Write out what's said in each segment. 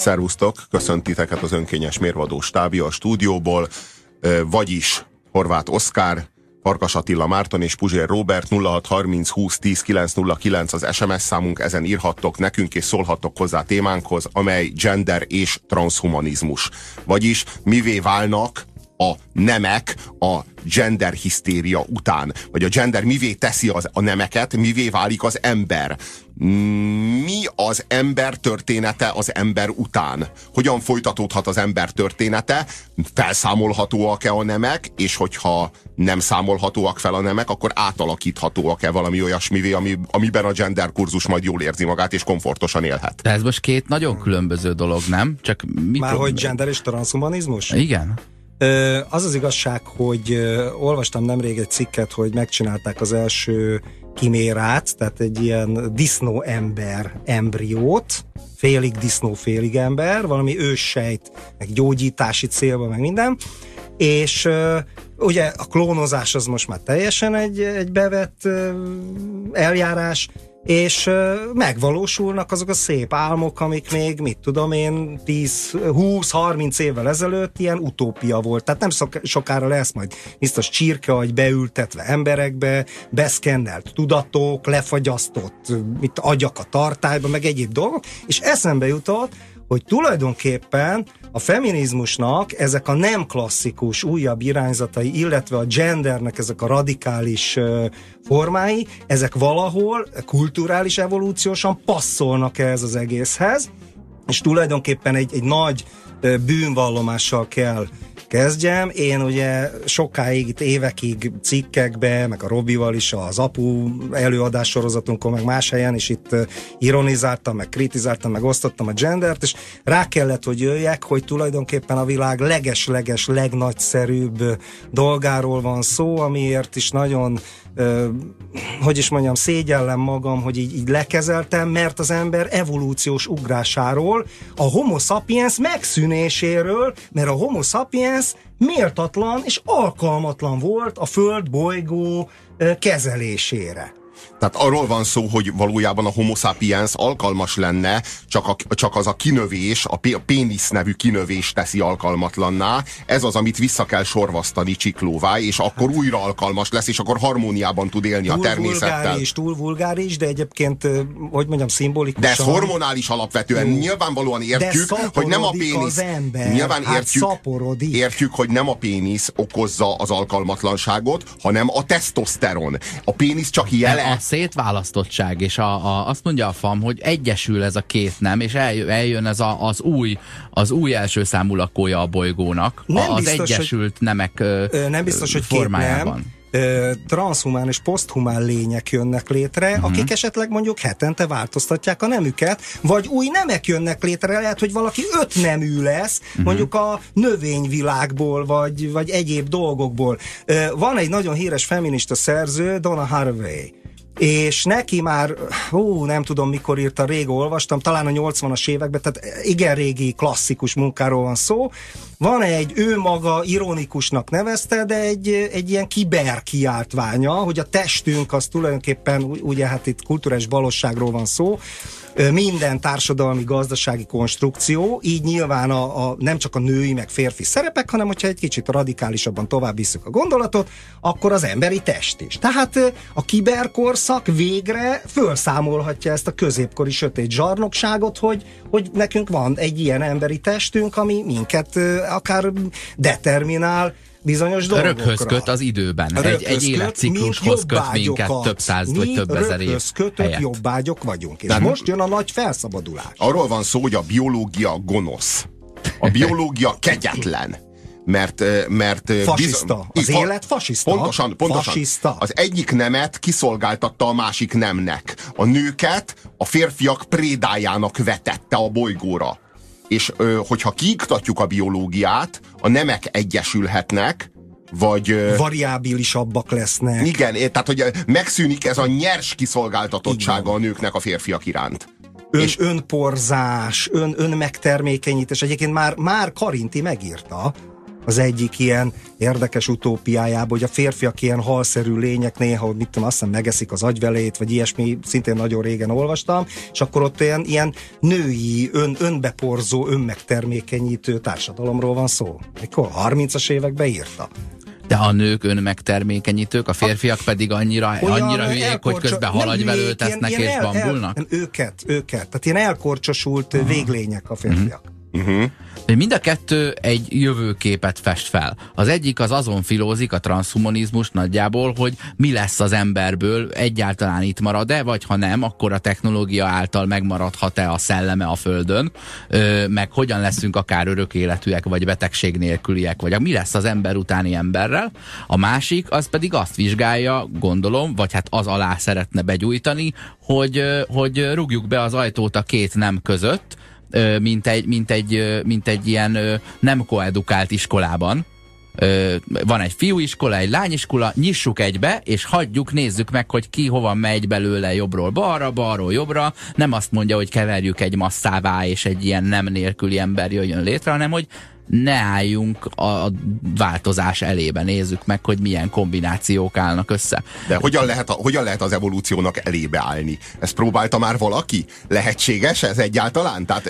Szervusztok, köszöntiteket az önkényes mérvadó stábja a stúdióból, vagyis Horváth Oszkár, Farkas Attila Márton és Puzsér Robert 0630 20 10 909 az SMS számunk, ezen írhattok nekünk és szólhattok hozzá témánkhoz, amely gender és transhumanizmus. Vagyis mivé válnak a nemek a gender hisztéria után, vagy a gender mivé teszi az, a nemeket, mivé válik az ember. Mi az ember története az ember után? Hogyan folytatódhat az ember története? Felszámolhatóak-e a nemek, és hogyha nem számolhatóak fel a nemek, akkor átalakíthatóak-e valami olyasmivé, ami, amiben a gender kurzus majd jól érzi magát, és komfortosan élhet? De ez most két nagyon különböző dolog, nem? Csak mit Már hogy gender és transhumanizmus? Igen. Az az igazság, hogy olvastam nemrég egy cikket, hogy megcsinálták az első kimérát, tehát egy ilyen disznó ember embriót, félig disznó, félig ember, valami őssejt, meg gyógyítási célba, meg minden, és ugye a klónozás az most már teljesen egy, egy bevett eljárás, és megvalósulnak azok a szép álmok, amik még, mit tudom én, 10-20-30 évvel ezelőtt ilyen utópia volt. Tehát nem sokára lesz majd biztos csirkeagy beültetve emberekbe, beszkennelt tudatok, lefagyasztott mit, agyak a tartályba, meg egyéb dolgok, és eszembe jutott, hogy tulajdonképpen a feminizmusnak ezek a nem klasszikus újabb irányzatai, illetve a gendernek ezek a radikális formái, ezek valahol kulturális evolúciósan passzolnak ez az egészhez, és tulajdonképpen egy, egy nagy bűnvallomással kell kezdjem. Én ugye sokáig, itt évekig cikkekbe, meg a Robival is az apu előadás sorozatunkon, meg más helyen is itt ironizáltam, meg kritizáltam, meg osztottam a gendert, és rá kellett, hogy jöjjek, hogy tulajdonképpen a világ leges-leges, legnagyszerűbb dolgáról van szó, amiért is nagyon hogy is mondjam, szégyellem magam, hogy így, így lekezeltem, mert az ember evolúciós ugrásáról, a homo sapiens megszűnéséről, mert a homo sapiens méltatlan és alkalmatlan volt a föld bolygó kezelésére. Tehát arról van szó, hogy valójában a homo sapiens alkalmas lenne, csak, a, csak az a kinövés, a pénisz nevű kinövés teszi alkalmatlanná. Ez az, amit vissza kell sorvasztani csiklóvá, és akkor hát. újra alkalmas lesz, és akkor harmóniában tud élni túl a természettel. Vulgáris, túl vulgáris, de egyébként, hogy mondjam, szimbolikus. De ez hormonális alapvetően. Jó. Nyilvánvalóan értjük, hogy nem a pénisz. nyilván hát értjük, szaporodik. értjük, hogy nem a pénisz okozza az alkalmatlanságot, hanem a tesztoszteron. A pénisz csak jele szétválasztottság, és a, a, azt mondja a FAM, hogy egyesül ez a két nem, és eljön ez a, az új az új első számú lakója a bolygónak, nem az biztos, egyesült hogy, nemek ö, nem biztos, hogy formájában. Két nem transhumán és poszthumán lények jönnek létre, uh-huh. akik esetleg mondjuk hetente változtatják a nemüket, vagy új nemek jönnek létre, lehet, hogy valaki öt nemű lesz, uh-huh. mondjuk a növényvilágból, vagy, vagy egyéb dolgokból. Van egy nagyon híres feminista szerző, Donna Haraway, és neki már, hú, nem tudom mikor írta, rég olvastam, talán a 80-as években, tehát igen régi klasszikus munkáról van szó. Van egy, ő maga ironikusnak nevezte, de egy, egy ilyen kiber kiáltványa, hogy a testünk az tulajdonképpen, ugye hát itt kulturális valóságról van szó, minden társadalmi, gazdasági konstrukció, így nyilván a, a, nem csak a női, meg férfi szerepek, hanem hogyha egy kicsit radikálisabban tovább visszük a gondolatot, akkor az emberi test is. Tehát a kiberkorszak végre felszámolhatja ezt a középkori sötét zsarnokságot, hogy, hogy nekünk van egy ilyen emberi testünk, ami minket akár determinál, bizonyos dolgokra. Röghöz köt az időben. Egy, egy életciklushoz köt minket több száz vagy több ezer év kötött jobbágyok vagyunk. És De most jön a nagy felszabadulás. Arról van szó, hogy a biológia gonosz. A biológia kegyetlen mert, mert fasiszta. Biz... Az élet fasiszta. Pontosan, pontosan. Fasiszta. Az egyik nemet kiszolgáltatta a másik nemnek. A nőket a férfiak prédájának vetette a bolygóra és ö, hogyha kiiktatjuk a biológiát, a nemek egyesülhetnek, vagy... Variábilisabbak lesznek. Igen, tehát hogy megszűnik ez a nyers kiszolgáltatottsága igen. a nőknek a férfiak iránt. Ön, és önporzás, ön, önmegtermékenyítés. Egyébként már, már Karinti megírta, az egyik ilyen érdekes utópiájában, hogy a férfiak ilyen halszerű lények néha, hogy mit tudom, azt hiszem megeszik az agyvelét, vagy ilyesmi, szintén nagyon régen olvastam, és akkor ott olyan ilyen női, ön, önbeporzó, önmegtermékenyítő társadalomról van szó. Mikor? 30-as években írta. De a nők önmegtermékenyítők, a férfiak pedig annyira, Olyan annyira hülyék, hogy közben halagyvelőt tesznek és bambulnak? El, el, őket, őket. Tehát ilyen elkorcsosult uh-huh. véglények a férfiak. Uh-huh. Uh-huh. Mind a kettő egy jövőképet fest fel. Az egyik az azon filózik, a transhumanizmus nagyjából, hogy mi lesz az emberből, egyáltalán itt marad-e, vagy ha nem, akkor a technológia által megmaradhat-e a szelleme a Földön, ö, meg hogyan leszünk akár örök életűek, vagy betegség nélküliek, vagy mi lesz az ember utáni emberrel. A másik, az pedig azt vizsgálja, gondolom, vagy hát az alá szeretne begyújtani, hogy, hogy rúgjuk be az ajtót a két nem között, mint egy, mint egy, mint egy ilyen nem koedukált iskolában. Van egy fiúiskola, egy lányiskola, nyissuk egybe, és hagyjuk, nézzük meg, hogy ki hova megy belőle jobbról balra, balról jobbra. Nem azt mondja, hogy keverjük egy masszává, és egy ilyen nem nélküli ember jöjjön létre, hanem hogy ne álljunk a változás elébe, nézzük meg, hogy milyen kombinációk állnak össze. De hogyan lehet, a, hogyan lehet az evolúciónak elébe állni? Ezt próbálta már valaki? Lehetséges ez egyáltalán? Tehát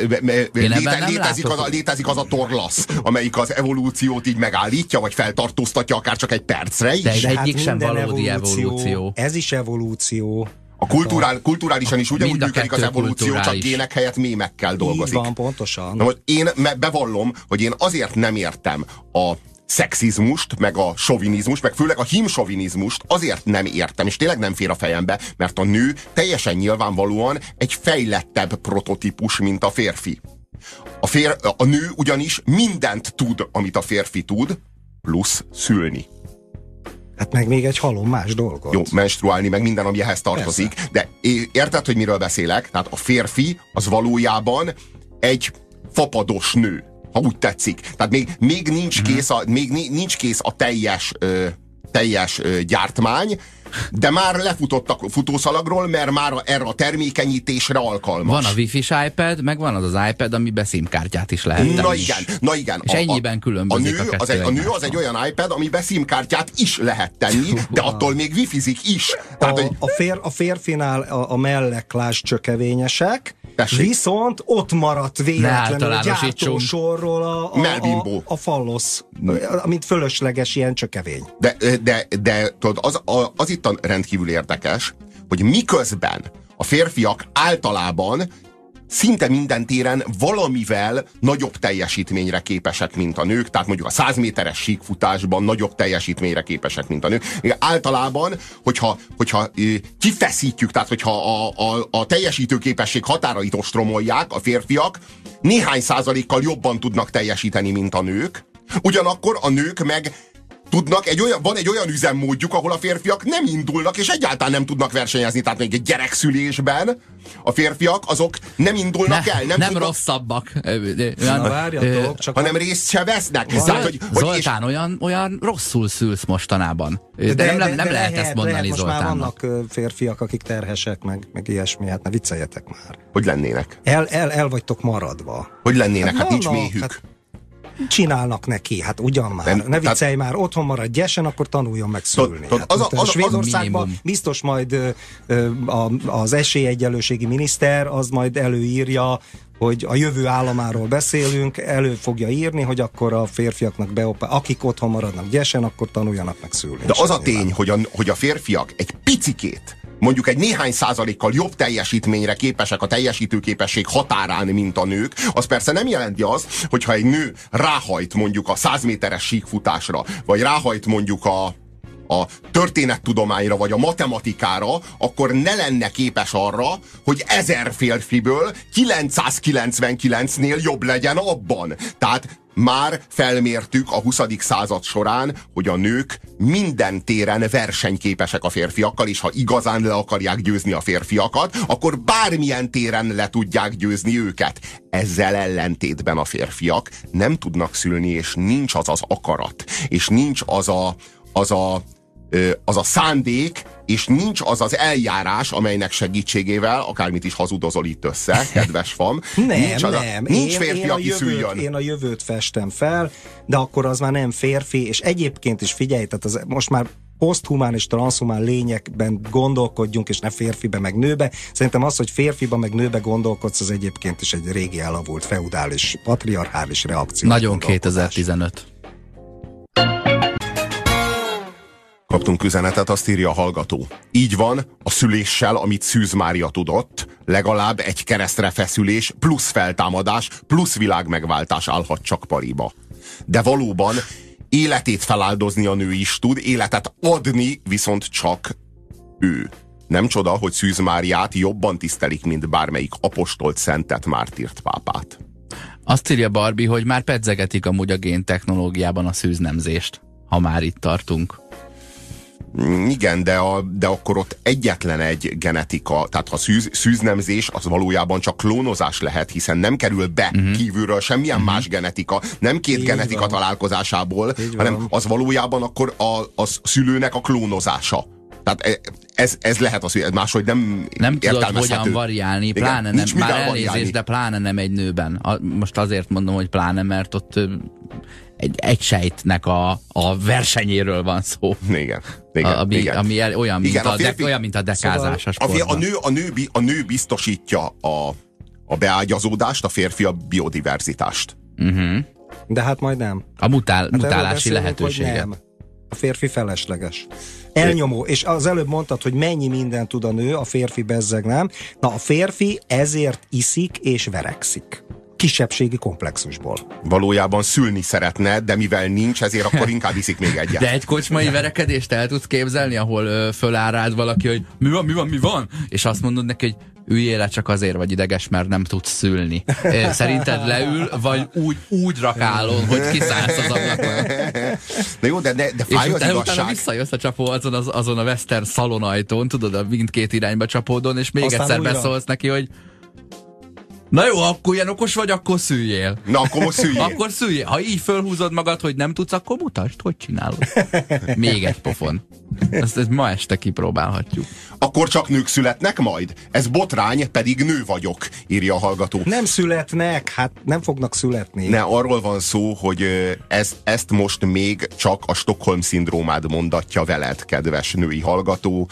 léte, létezik, az a, létezik az a torlasz, amelyik az evolúciót így megállítja, vagy feltartóztatja akár csak egy percre is? De egy egyik hát sem valódi evolúció, evolúció. Ez is evolúció. A kulturál, kulturálisan is ugyanúgy működik az evolúció, csak gének helyett mémekkel dolgozik. Így van, pontosan. Na, most én bevallom, hogy én azért nem értem a szexizmust, meg a sovinizmust, meg főleg a himsovinizmust azért nem értem, és tényleg nem fér a fejembe, mert a nő teljesen nyilvánvalóan egy fejlettebb prototípus, mint a férfi. A, fér, a nő ugyanis mindent tud, amit a férfi tud, plusz szülni. Hát meg még egy halom más dolgot. Jó, menstruálni, meg minden, ami ehhez tartozik. Persze. De érted, hogy miről beszélek? Tehát a férfi az valójában egy fapados nő, ha úgy tetszik. Tehát még, még, nincs, mm-hmm. kész a, még nincs kész a teljes, ö, teljes ö, gyártmány, de már lefutottak futószalagról, mert már erre a termékenyítésre alkalmas. Van a wifi-s iPad, meg van az az iPad, ami SIM-kártyát is lehet Na igen, na igen. És a, ennyiben különbözik a, nő, a, az egy, a nő az egy olyan iPad, amiben SIM-kártyát is lehet tenni, de attól még wifizik is. Tehát, a, hogy... a, fér, a férfinál a, a melleklás csökevényesek, Tessék. Viszont ott maradt véletlenül a gyártósorról a, a, a, a fallosz, mint fölösleges ilyen csökevény. De, de, de tudod, az, az itt a rendkívül érdekes, hogy miközben a férfiak általában szinte minden téren valamivel nagyobb teljesítményre képesek, mint a nők, tehát mondjuk a 100 méteres síkfutásban nagyobb teljesítményre képesek, mint a nők. Általában, hogyha, hogyha kifeszítjük, tehát hogyha a, a, a teljesítőképesség határait ostromolják a férfiak, néhány százalékkal jobban tudnak teljesíteni, mint a nők, ugyanakkor a nők meg tudnak, egy olyan, van egy olyan üzemmódjuk, ahol a férfiak nem indulnak, és egyáltalán nem tudnak versenyezni. Tehát még egy gyerekszülésben a férfiak azok nem indulnak ne, el. Nem, nem tudnak, rosszabbak. Na, várjatok, csak hanem részt se vesznek. Tehát, hogy, hogy Zoltán, és... olyan, olyan rosszul szülsz mostanában. De, de nem, nem, nem de lehet, lehet ezt mondani lehet, most már vannak férfiak, akik terhesek, meg, meg ilyesmi, hát ne vicceljetek már. Hogy lennének? El, el, el vagytok maradva. Hogy lennének? Hát, hát nincs méhük. Hát, csinálnak neki, hát ugyan már. Nem, ne viccelj tehát, már, otthon marad gyesen, akkor tanuljon meg szülni. Tud, hát, az, az, az, Svédországban biztos majd ö, a, az esélyegyenlőségi miniszter az majd előírja, hogy a jövő államáról beszélünk, elő fogja írni, hogy akkor a férfiaknak beopá, akik otthon maradnak gyesen, akkor tanuljanak meg szülni. De az a tény, hogy a, hogy a férfiak egy picikét mondjuk egy néhány százalékkal jobb teljesítményre képesek a teljesítőképesség határán, mint a nők, az persze nem jelenti azt, hogyha egy nő ráhajt mondjuk a 100 méteres síkfutásra, vagy ráhajt mondjuk a a történettudományra vagy a matematikára, akkor ne lenne képes arra, hogy ezer férfiből 999-nél jobb legyen abban. Tehát már felmértük a 20. század során, hogy a nők minden téren versenyképesek a férfiakkal, és ha igazán le akarják győzni a férfiakat, akkor bármilyen téren le tudják győzni őket. Ezzel ellentétben a férfiak nem tudnak szülni, és nincs az az akarat, és nincs az a, az a az a szándék és nincs az az eljárás, amelynek segítségével, akármit is hazudozol itt össze, kedves fam. nem, nincs az nem. A, nincs én, férfi, én aki jövőt, szüljön. Én a jövőt festem fel, de akkor az már nem férfi, és egyébként is figyelj, tehát az, most már poszthumán és transhumán lényekben gondolkodjunk, és ne férfibe meg nőbe. Szerintem az, hogy férfiba meg nőbe gondolkodsz, az egyébként is egy régi elavult, feudális, patriarchális reakció. Nagyon 2015. Kaptunk üzenetet, azt írja a hallgató. Így van, a szüléssel, amit Szűz Mária tudott, legalább egy keresztre feszülés, plusz feltámadás, plusz világmegváltás állhat csak pariba. De valóban életét feláldozni a nő is tud, életet adni viszont csak ő. Nem csoda, hogy Szűz Máriát jobban tisztelik, mint bármelyik apostolt szentet mártírt pápát. Azt írja Barbie, hogy már pedzegetik amúgy a géntechnológiában a szűznemzést, ha már itt tartunk. Igen, de, a, de akkor ott egyetlen egy genetika, tehát ha szűz, szűznemzés, az valójában csak klónozás lehet, hiszen nem kerül be uh-huh. kívülről semmilyen uh-huh. más genetika, nem két Így genetika van. találkozásából, Így hanem van. az valójában akkor a, a szülőnek a klónozása. Tehát e, ez, ez lehet az, hogy máshogy nem Nem tudod hogyan variálni, pláne Igen, nem, már elnézést, de pláne nem egy nőben. A, most azért mondom, hogy pláne, mert ott egy, egy sejtnek a, a versenyéről van szó. Igen. igen, ami, igen. ami el, olyan, mint igen, a, a férfi, de, olyan, mint a dekázás szóval a, a, nő, a, nő, a nő biztosítja a, a beágyazódást, a férfi a biodiverzitást. Uh-huh. De hát majd nem. A mutál, hát mutálási lehetőséget. A férfi felesleges. Elnyomó. És az előbb mondtad, hogy mennyi minden tud a nő, a férfi bezzeg nem. Na a férfi ezért iszik és verekszik kisebbségi komplexusból. Valójában szülni szeretne, de mivel nincs, ezért akkor inkább iszik még egyet. De egy kocsmai verekedést el tudsz képzelni, ahol ö, föláll rád valaki, hogy mi van, mi van, mi van? És azt mondod neki, hogy üljél le csak azért vagy ideges, mert nem tudsz szülni. Szerinted leül, vagy úgy, úgy rakálon, hogy kiszállsz az ablakon? Na jó, de, de, de fáj és az utána, utána visszajössz a csapó azon, az, azon a western szalonajtón, tudod, a mindkét irányba csapódon, és még Aztán egyszer újra. beszólsz neki, hogy Na jó, akkor ilyen okos vagy, akkor szüljél. Na, akkor szüljél. akkor szüljél. Ha így fölhúzod magad, hogy nem tudsz, akkor mutasd, hogy csinálod. Még egy pofon. Ezt, ezt ma este kipróbálhatjuk. Akkor csak nők születnek majd? Ez botrány, pedig nő vagyok, írja a hallgató. Nem születnek, hát nem fognak születni. Ne, arról van szó, hogy ez, ezt most még csak a Stockholm-szindrómád mondatja veled, kedves női hallgató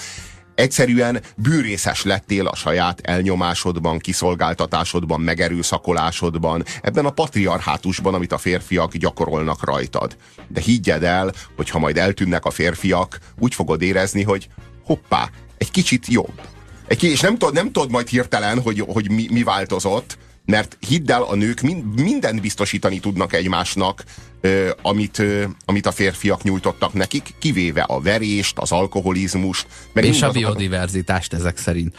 Egyszerűen bűrészes lettél a saját elnyomásodban, kiszolgáltatásodban, megerőszakolásodban, ebben a patriarhátusban, amit a férfiak gyakorolnak rajtad. De higgyed el, hogy ha majd eltűnnek a férfiak, úgy fogod érezni, hogy hoppá, egy kicsit jobb. Egy, és nem tudod, nem tudod majd hirtelen, hogy, hogy mi, mi változott, mert hidd el, a nők mind, mindent biztosítani tudnak egymásnak, ö, amit, ö, amit a férfiak nyújtottak nekik, kivéve a verést, az alkoholizmust. Meg és a biodiverzitást ezek szerint.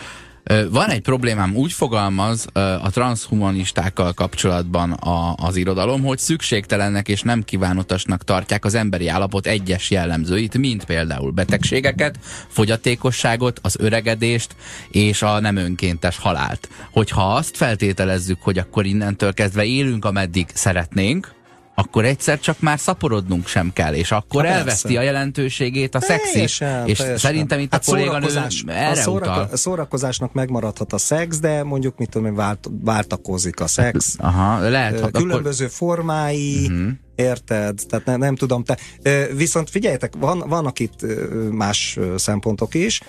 Van egy problémám, úgy fogalmaz a transhumanistákkal kapcsolatban a, az irodalom, hogy szükségtelennek és nem kívánatasnak tartják az emberi állapot egyes jellemzőit, mint például betegségeket, fogyatékosságot, az öregedést és a nem önkéntes halált. Hogyha azt feltételezzük, hogy akkor innentől kezdve élünk, ameddig szeretnénk, akkor egyszer csak már szaporodnunk sem kell, és akkor ha elveszti persze. a jelentőségét a szex is. És teljesen. szerintem itt hát a kolléganő erre a szórakozás, utal. A szórakozásnak megmaradhat a szex, de mondjuk mit tudom én, vált, váltakozik a szex. Aha, lehet. Különböző akkor... formái, uh-huh. Érted? Tehát ne, nem tudom. Te, viszont figyeljetek, van, vannak itt más szempontok is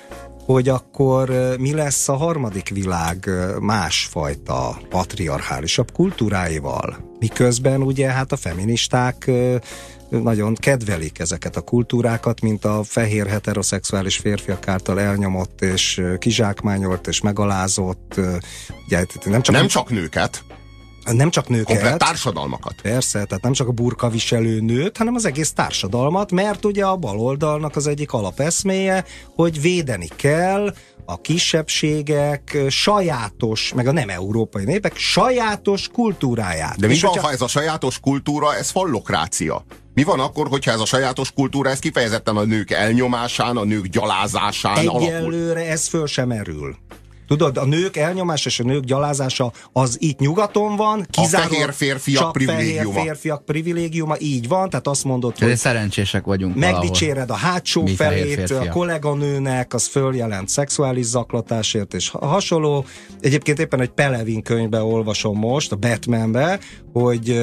hogy akkor mi lesz a harmadik világ másfajta patriarchálisabb kultúráival. Miközben ugye hát a feministák nagyon kedvelik ezeket a kultúrákat, mint a fehér heteroszexuális férfiak által elnyomott és kizsákmányolt és megalázott. Ugye, nem csak, nem csak nőket. Nem csak nőket. Komplet társadalmakat. Persze, tehát nem csak a burkaviselő nőt, hanem az egész társadalmat, mert ugye a baloldalnak az egyik alapeszméje, hogy védeni kell a kisebbségek sajátos, meg a nem európai népek sajátos kultúráját. De mi És van, hogyha... ha ez a sajátos kultúra, ez fallokrácia? Mi van akkor, hogyha ez a sajátos kultúra, ez kifejezetten a nők elnyomásán, a nők gyalázásán Egyelőre alakul? ez föl sem erül. Tudod, a nők elnyomás és a nők gyalázása az itt nyugaton van, kizárólag a fehér férfiak csak privilégiuma. fehér férfiak privilégiuma, így van, tehát azt mondod, hogy szerencsések vagyunk Megdicséred a hátsó Mi felét, a kolléganőnek, az följelent szexuális zaklatásért és hasonló. Egyébként éppen egy Pelevin könyvbe olvasom most, a Batmanbe, hogy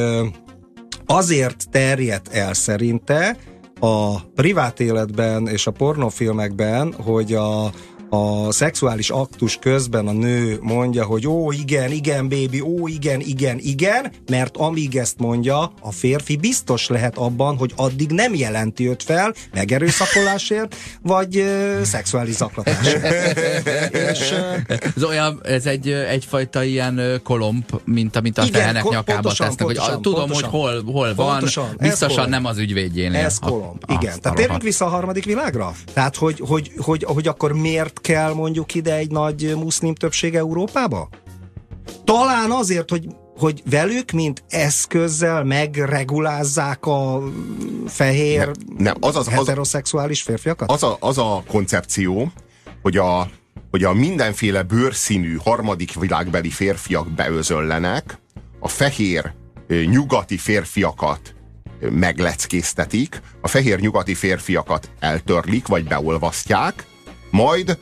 azért terjedt el szerinte a privát életben és a pornofilmekben, hogy a a szexuális aktus közben a nő mondja, hogy ó, igen, igen, bébi, ó, igen, igen, igen, mert amíg ezt mondja, a férfi biztos lehet abban, hogy addig nem jelenti őt fel megerőszakolásért, vagy ö, szexuális zaklatásért. és, ö, ez olyan, ez egy, egyfajta ilyen kolomb, mint amit a igen, tehenek ko- nyakába pontosan, tesznek, pontosan, hogy tudom, pontosan, hogy hol, hol van, pontosan, biztosan nem az ügyvédjénél. Ez kolomb, igen. Tehát térjünk vissza a harmadik világra? Tehát, hogy, hogy, hogy, hogy akkor miért kell mondjuk ide egy nagy muszlim többség Európába? Talán azért, hogy hogy velük, mint eszközzel megregulázzák a fehér nem, nem, az az, heteroszexuális férfiakat? Az a, az a koncepció, hogy a, hogy a mindenféle bőrszínű harmadik világbeli férfiak beözöllenek, a fehér nyugati férfiakat megleckéztetik, a fehér nyugati férfiakat eltörlik, vagy beolvasztják, majd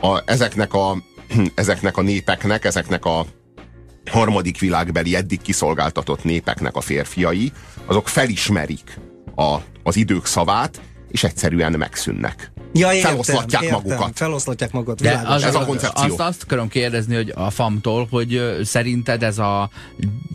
a, ezeknek, a, ezeknek a népeknek, ezeknek a harmadik világbeli eddig kiszolgáltatott népeknek a férfiai, azok felismerik a, az idők szavát, és egyszerűen megszűnnek. Ja, értem, feloszlatják értem, magukat. Feloszlatják magukat. De az, ez a koncepció. Azt, azt akarom kérdezni, hogy a famtól, hogy szerinted ez a,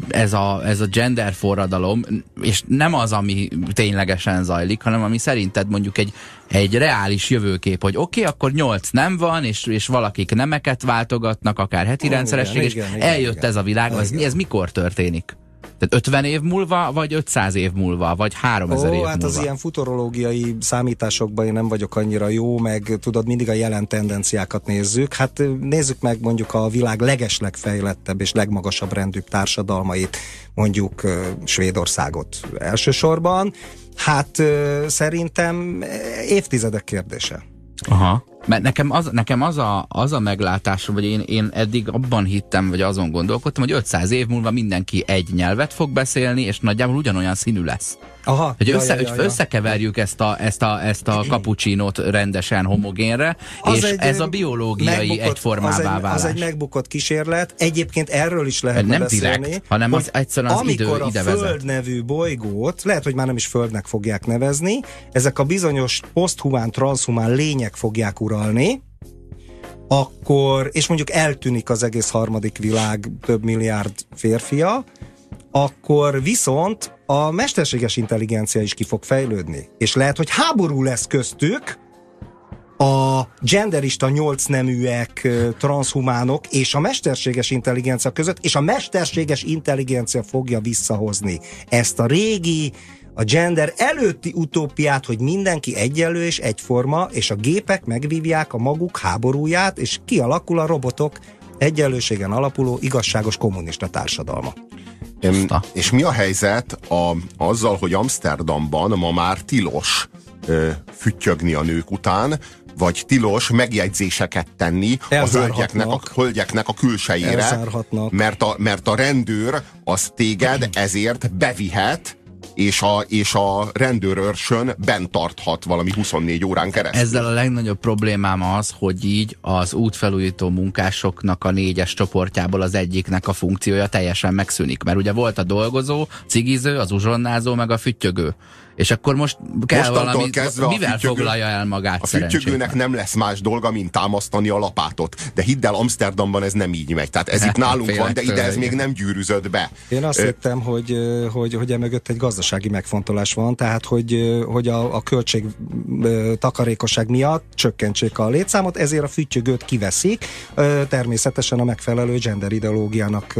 ez a, ez a gender forradalom, és nem az, ami ténylegesen zajlik, hanem ami szerinted mondjuk egy, egy reális jövőkép, hogy oké, okay, akkor nyolc nem van, és, és valakik nemeket váltogatnak, akár heti rendszeresség, és igen, eljött igen, ez a világ, ez, ez mikor történik? Tehát 50 év múlva, vagy 500 év múlva, vagy 3000 Ó, év hát múlva? az ilyen futurológiai számításokban én nem vagyok annyira jó, meg tudod, mindig a jelen tendenciákat nézzük. Hát nézzük meg mondjuk a világ legeslegfejlettebb és legmagasabb rendűbb társadalmait, mondjuk Svédországot elsősorban. Hát szerintem évtizedek kérdése. Aha. Mert nekem az, nekem az, a, az a meglátásom, vagy én, én eddig abban hittem, vagy azon gondolkodtam, hogy 500 év múlva mindenki egy nyelvet fog beszélni, és nagyjából ugyanolyan színű lesz. Aha, hogy, össze, ja, ja, ja, összekeverjük ezt a, ezt a, ezt a kapucsinót rendesen homogénre, az és egy ez a biológiai megbukott, egyformává válás. Az egy megbukott kísérlet. Egyébként erről is lehet Nem beszélni. direkt, hanem az egyszerűen az idő ide a Föld vezet. nevű bolygót, lehet, hogy már nem is Földnek fogják nevezni, ezek a bizonyos poszthumán, transhumán lények fogják uralni, akkor, és mondjuk eltűnik az egész harmadik világ több milliárd férfia, akkor viszont a mesterséges intelligencia is ki fog fejlődni. És lehet, hogy háború lesz köztük, a genderista nyolc neműek, transhumánok és a mesterséges intelligencia között, és a mesterséges intelligencia fogja visszahozni ezt a régi, a gender előtti utópiát, hogy mindenki egyenlő és egyforma, és a gépek megvívják a maguk háborúját, és kialakul a robotok. Egyenlőségen alapuló igazságos kommunista társadalma. Öm, és mi a helyzet a, azzal, hogy Amsterdamban ma már tilos ö, füttyögni a nők után, vagy tilos megjegyzéseket tenni a hölgyeknek, a hölgyeknek a külsejére, mert a, mert a rendőr az téged ezért bevihet és a, és a rendőrőrsön bent tarthat valami 24 órán keresztül. Ezzel a legnagyobb problémám az, hogy így az útfelújító munkásoknak a négyes csoportjából az egyiknek a funkciója teljesen megszűnik. Mert ugye volt a dolgozó, cigiző, az uzsonnázó, meg a füttyögő. És akkor most kell Mostantól valami, kezdve mivel füttyögő, foglalja el magát A füttyögőnek nem lesz más dolga, mint támasztani a lapátot. De hidd el, Amsterdamban ez nem így megy. Tehát ez itt nálunk van, de ide ez még nem gyűrűzött be. Én azt Ö... hittem, hogy, hogy, hogy emögött egy gazdasági megfontolás van, tehát hogy, hogy a, a költség takarékosság miatt csökkentsék a létszámot, ezért a füttyögőt kiveszik, természetesen a megfelelő gender ideológiának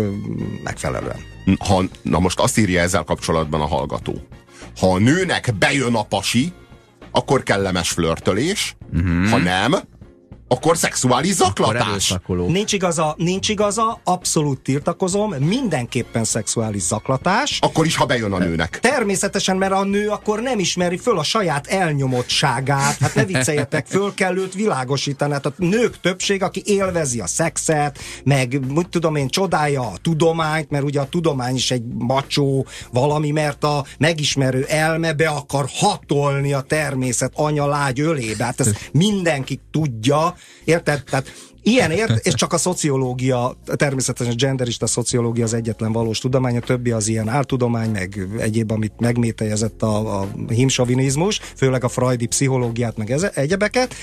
megfelelően. Ha, na most azt írja ezzel kapcsolatban a hallgató, ha a nőnek bejön a pasi, akkor kellemes flörtölés, uh-huh. ha nem, akkor szexuális zaklatás. Akkor nincs igaza, nincs igaza, abszolút tiltakozom, mindenképpen szexuális zaklatás. Akkor is, ha bejön a nőnek. Természetesen, mert a nő akkor nem ismeri föl a saját elnyomottságát. Hát ne vicceljetek, föl kell őt világosítani. Hát a nők többség, aki élvezi a szexet, meg, úgy tudom én, csodálja a tudományt, mert ugye a tudomány is egy macsó valami, mert a megismerő elme be akar hatolni a természet anya lágy ölébe. Hát ezt mindenki tudja, érted? Tehát Ilyen ért, és csak a szociológia, természetesen a genderista szociológia az egyetlen valós tudomány, a többi az ilyen áltudomány, meg egyéb, amit megmételjezett a, a himsovinizmus, főleg a freudi pszichológiát, meg eze, egyebeket.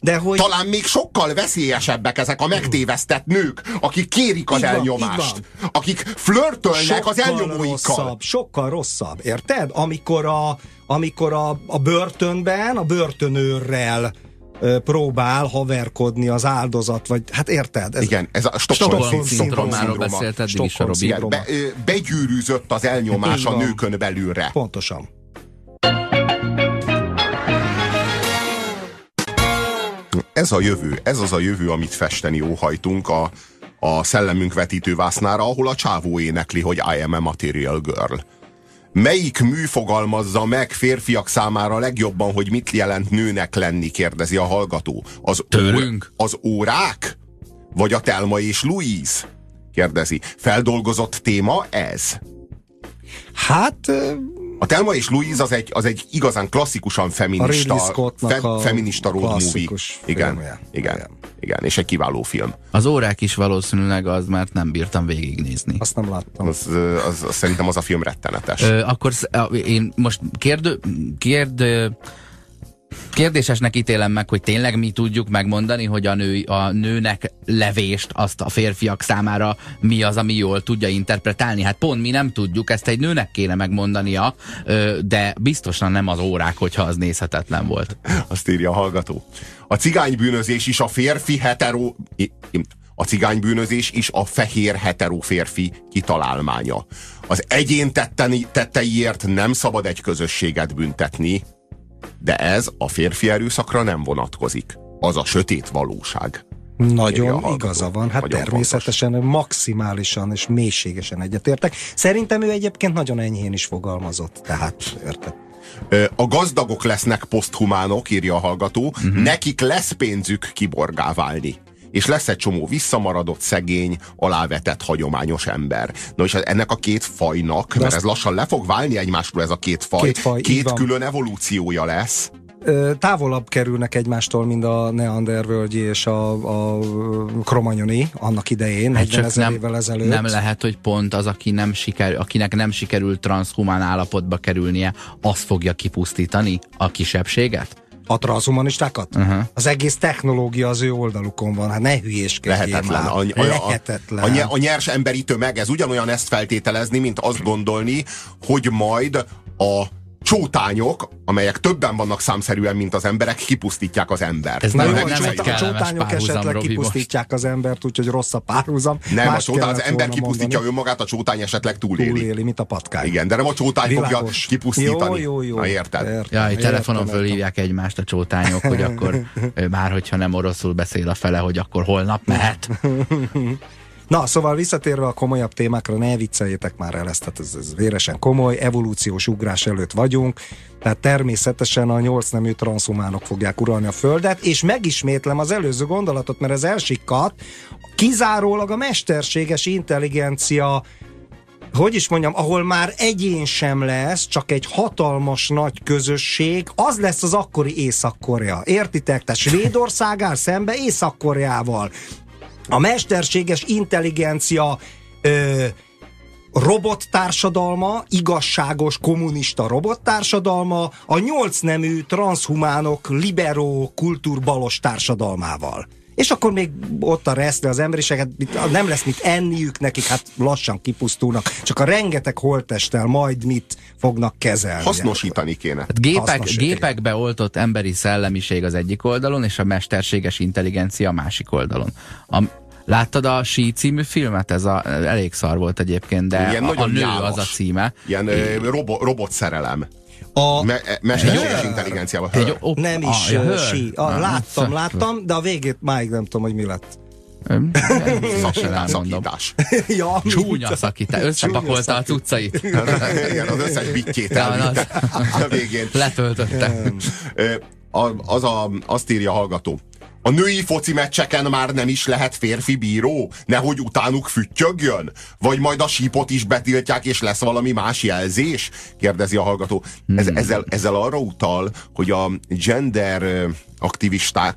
De hogy... Talán még sokkal veszélyesebbek ezek a megtévesztett nők, akik kérik az van, elnyomást, akik flörtölnek sokkal az elnyomóikkal. Rosszabb, sokkal rosszabb, érted? Amikor a, amikor a, a börtönben, a börtönőrrel próbál haverkodni az áldozat, vagy hát érted? Ez Igen, ez a Stockholm szindrómáról beszélt eddig is a Robi. Be, begyűrűzött az elnyomás a nőkön belülre. Pontosan. Ez a jövő, ez az a jövő, amit festeni óhajtunk a, a szellemünk vetítővásznára, ahol a csávó énekli, hogy I am a material girl. Melyik mű fogalmazza meg férfiak számára legjobban, hogy mit jelent nőnek lenni, kérdezi a hallgató. Az, Tőlünk? Ó, az órák? Vagy a Telma és Louise? Kérdezi. Feldolgozott téma ez? Hát... A Telma és Louise az egy, az egy igazán klasszikusan feminista, fe, feminista road movie. Igen, igen, igen, igen, és egy kiváló film. Az órák is valószínűleg az, mert nem bírtam végignézni. Azt nem láttam. Az, az, az, szerintem az a film rettenetes. Ö, akkor én most kérdő, kérd, Kérdésesnek ítélem meg, hogy tényleg mi tudjuk megmondani, hogy a, nő, a nőnek levést azt a férfiak számára mi az, ami jól tudja interpretálni. Hát pont mi nem tudjuk, ezt egy nőnek kéne megmondania, de biztosan nem az órák, hogyha az nézhetetlen volt. Azt írja a hallgató. A cigánybűnözés is a férfi hetero... A cigánybűnözés is a fehér hetero férfi kitalálmánya. Az egyén tetteni, tetteiért nem szabad egy közösséget büntetni, de ez a férfi erőszakra nem vonatkozik. Az a sötét valóság. Nagyon igaza van, hát természetesen fontos. maximálisan és mélységesen egyetértek. Szerintem ő egyébként nagyon enyhén is fogalmazott, tehát érted. A gazdagok lesznek poszthumánok, írja a hallgató, uh-huh. nekik lesz pénzük kiborgá válni és lesz egy csomó visszamaradott, szegény, alávetett, hagyományos ember. Na és ennek a két fajnak, De mert azt... ez lassan le fog válni egymásról ez a két faj, két, faj, két külön evolúciója lesz távolabb kerülnek egymástól, mint a Neandervölgyi és a, a Kromanyoni annak idején, hát 40 ezer évvel ezelőtt. Nem lehet, hogy pont az, aki nem siker, akinek nem sikerült transhumán állapotba kerülnie, az fogja kipusztítani a kisebbséget? A transhumanistákat? Uh-huh. Az egész technológia az ő oldalukon van, hát ne hülyéskedjél Lehetetlen. Már. A, a, Lehetetlen. A, a, a nyers emberi tömeg, ez ugyanolyan ezt feltételezni, mint azt gondolni, hogy majd a csótányok, amelyek többen vannak számszerűen, mint az emberek, kipusztítják az embert. Ez nem, nem, nem egy a csótányok esetleg Robi kipusztítják most. az embert, úgyhogy rossz a párhuzam. Nem, Más a csótány, az ember kipusztítja mondani. önmagát, a csótány esetleg túléli. Túléli, mint a patkány. Igen, de nem a csótány Világos. fogja kipusztítani. Jó, jó, jó. Na, érted? érted ja, egy telefonon fölhívják egymást a csótányok, hogy akkor már, hogyha nem oroszul beszél a fele, hogy akkor holnap mehet. Na, szóval visszatérve a komolyabb témákra, ne vicceljétek már el ezt, tehát ez, ez véresen komoly, evolúciós ugrás előtt vagyunk, tehát természetesen a nyolc nemű transzumánok fogják uralni a Földet, és megismétlem az előző gondolatot, mert ez elsikkat, kizárólag a mesterséges intelligencia hogy is mondjam, ahol már egyén sem lesz, csak egy hatalmas nagy közösség, az lesz az akkori Észak-Korea. Értitek? Tehát Svédország szembe Észak-Koreával a mesterséges intelligencia ö, robottársadalma, igazságos kommunista robottársadalma, a nyolc nemű transhumánok, liberó, kultúrbalos társadalmával. És akkor még ott a resztre az emberiséget, nem lesz mit enniük nekik, hát lassan kipusztulnak, csak a rengeteg holtestel majd mit fognak kezelni. Hasznosítani kéne. Hát gépek, gépekbe oltott emberi szellemiség az egyik oldalon, és a mesterséges intelligencia a másik oldalon. A, Láttad a Sí című filmet? Ez a, elég szar volt egyébként, de Ilyen a, a nő nyálas. az a címe. Ilyen é... robo, robot szerelem. A, Me, mesterséges intelligenciával. Egy, op, nem is a, a, sí. A, ah, láttam, láttam, de a végét máig nem tudom, hogy mi lett. Szakítás. szakítás. ja, Csúnya szakítás. Összepakolta a cuccait. Igen, az összes bitjét elvitte a végén. Letöltötte. Az a, azt írja a hallgató. A női foci meccseken már nem is lehet férfi bíró? Nehogy utánuk füttyögjön? Vagy majd a sípot is betiltják, és lesz valami más jelzés? Kérdezi a hallgató. Ez, hmm. ezzel, ezzel arra utal, hogy a gender aktivisták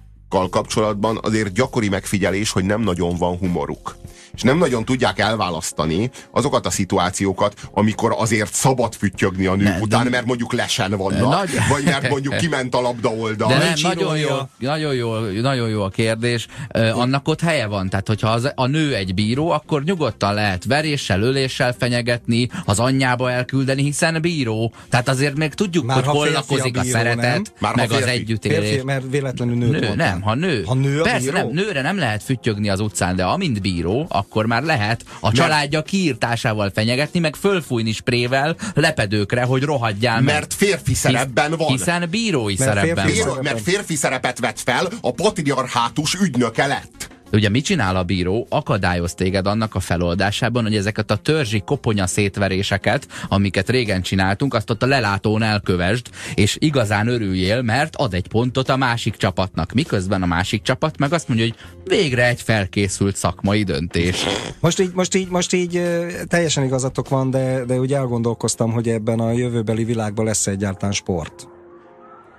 kapcsolatban azért gyakori megfigyelés, hogy nem nagyon van humoruk és nem nagyon tudják elválasztani azokat a szituációkat, amikor azért szabad füttyögni a nők ne, után, de, mert mondjuk lesen vannak, nagy... vagy mert mondjuk kiment a labda oldal. De nem, nagyon jó, nagyon, jó, nagyon jó a kérdés. Uh, annak ott helye van, tehát hogyha az, a nő egy bíró, akkor nyugodtan lehet veréssel, öléssel fenyegetni, az anyjába elküldeni, hiszen bíró. Tehát azért még tudjuk, Már hogy hol lakozik a, bíró, a szeretet, Már meg férfi, az együttélés. Férfi, mert véletlenül nő. nő nem, ha nő. Ha nő Persze, nem, nőre nem lehet füttyögni az utcán, de amint bíró, akkor már lehet a mert... családja kiírtásával fenyegetni, meg fölfújni sprével lepedőkre, hogy rohadjál meg. Mert férfi szerepben van. Hiszen bírói mert szerepben férfi, van. Mert férfi szerepet vett fel, a patriarhátus ügynöke lett. Ugye mit csinál a bíró? Akadályoz téged annak a feloldásában, hogy ezeket a törzsi koponya szétveréseket, amiket régen csináltunk, azt ott a lelátón elkövesd, és igazán örüljél, mert ad egy pontot a másik csapatnak. Miközben a másik csapat meg azt mondja, hogy végre egy felkészült szakmai döntés. Most így, most így, most így teljesen igazatok van, de, de úgy elgondolkoztam, hogy ebben a jövőbeli világban lesz egyáltalán sport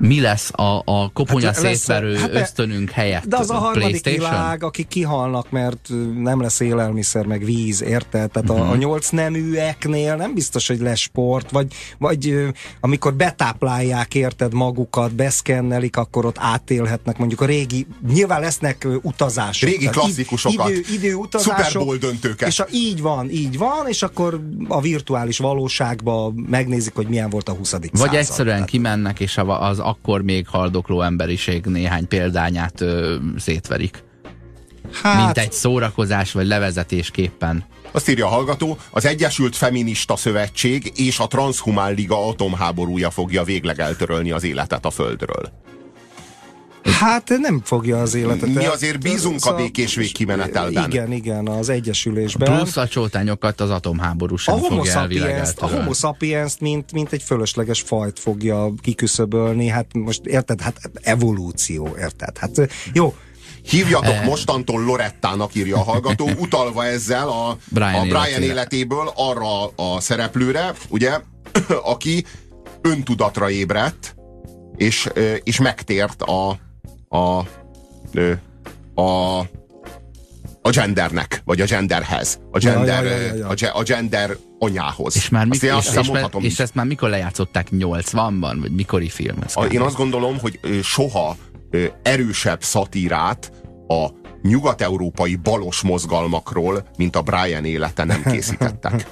mi lesz a, a koponya hát szétverő hát, ösztönünk helyett? De az a harmadik világ, akik kihalnak, mert nem lesz élelmiszer, meg víz, érted? Tehát uh-huh. a, a mhm. nyolc neműeknél nem biztos, hogy lesz sport, vagy, vagy amikor betáplálják, érted, magukat, beszkennelik, akkor ott átélhetnek mondjuk a régi, nyilván lesznek utazások. Régi klasszikusokat. Idő, idő utazások. Super Bowl döntőket. És a, így van, így van, és akkor a virtuális valóságban megnézik, hogy milyen volt a 20. Vagy század. egyszerűen kimennek, és az akkor még haldokló emberiség néhány példányát ö, szétverik. Hát... Mint egy szórakozás vagy levezetésképpen. Azt írja a hallgató, az Egyesült Feminista Szövetség és a Transhumán Liga atomháborúja fogja végleg eltörölni az életet a Földről. Hát nem fogja az életet. Mi azért bízunk a békés végkimenetelben. Igen, igen, az egyesülésben. Plusz a csótányokat az atomháború sem a homo sapiens, A homo sapiens mint, mint egy fölösleges fajt fogja kiküszöbölni. Hát most érted, hát evolúció, érted? Hát jó, Hívjatok e... mostantól Lorettának, írja a hallgató, utalva ezzel a Brian, a Brian életére. életéből arra a szereplőre, ugye, aki öntudatra ébredt, és, és megtért a, a, a, a gendernek, vagy a genderhez, a gender, ja, ja, ja, ja. A, a gender anyához. És, már mikor, és, és, már, és ezt már mikor lejátszották? 80-ban? Vagy mikori film? Ez a, én azt gondolom, hogy soha erősebb szatírát a nyugat-európai balos mozgalmakról, mint a Brian élete nem készítettek.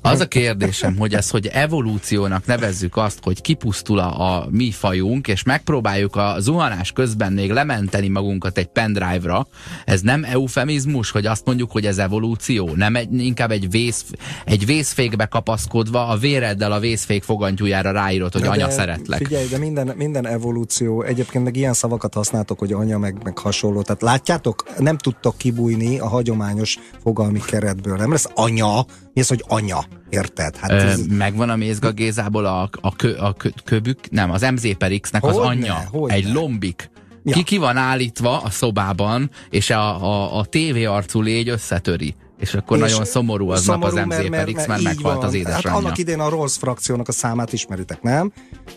Az a kérdésem, hogy ez, hogy evolúciónak nevezzük azt, hogy kipusztul a, a mi fajunk, és megpróbáljuk a zuhanás közben még lementeni magunkat egy pendrive-ra, ez nem eufemizmus, hogy azt mondjuk, hogy ez evolúció? Nem egy, inkább egy, vész, egy vészfékbe kapaszkodva a véreddel a vészfék fogantyújára ráírod, hogy de anya szeretlek. Figyelj, de minden, minden evolúció, egyébként meg ilyen szavakat használtok, hogy anya meg, meg hasonló. Tehát látjátok, nem tudtok kibújni a hagyományos fogalmi keretből. Nem lesz anya, mi az, hogy anya, érted? Hát ez... Ö, megvan a Mézga Gézából a, a, kö, a kö, köbük, nem, az MZ per X-nek az anyja, ne, egy lombik. Ja. Ki ki van állítva a szobában, és a, a, a tévé arcú légy összetöri. És akkor és nagyon szomorú az szomorú, nap az MZ per X, mert meghalt van. az édesanyja. Hát annak idén a Rolls frakciónak a számát ismeritek, nem?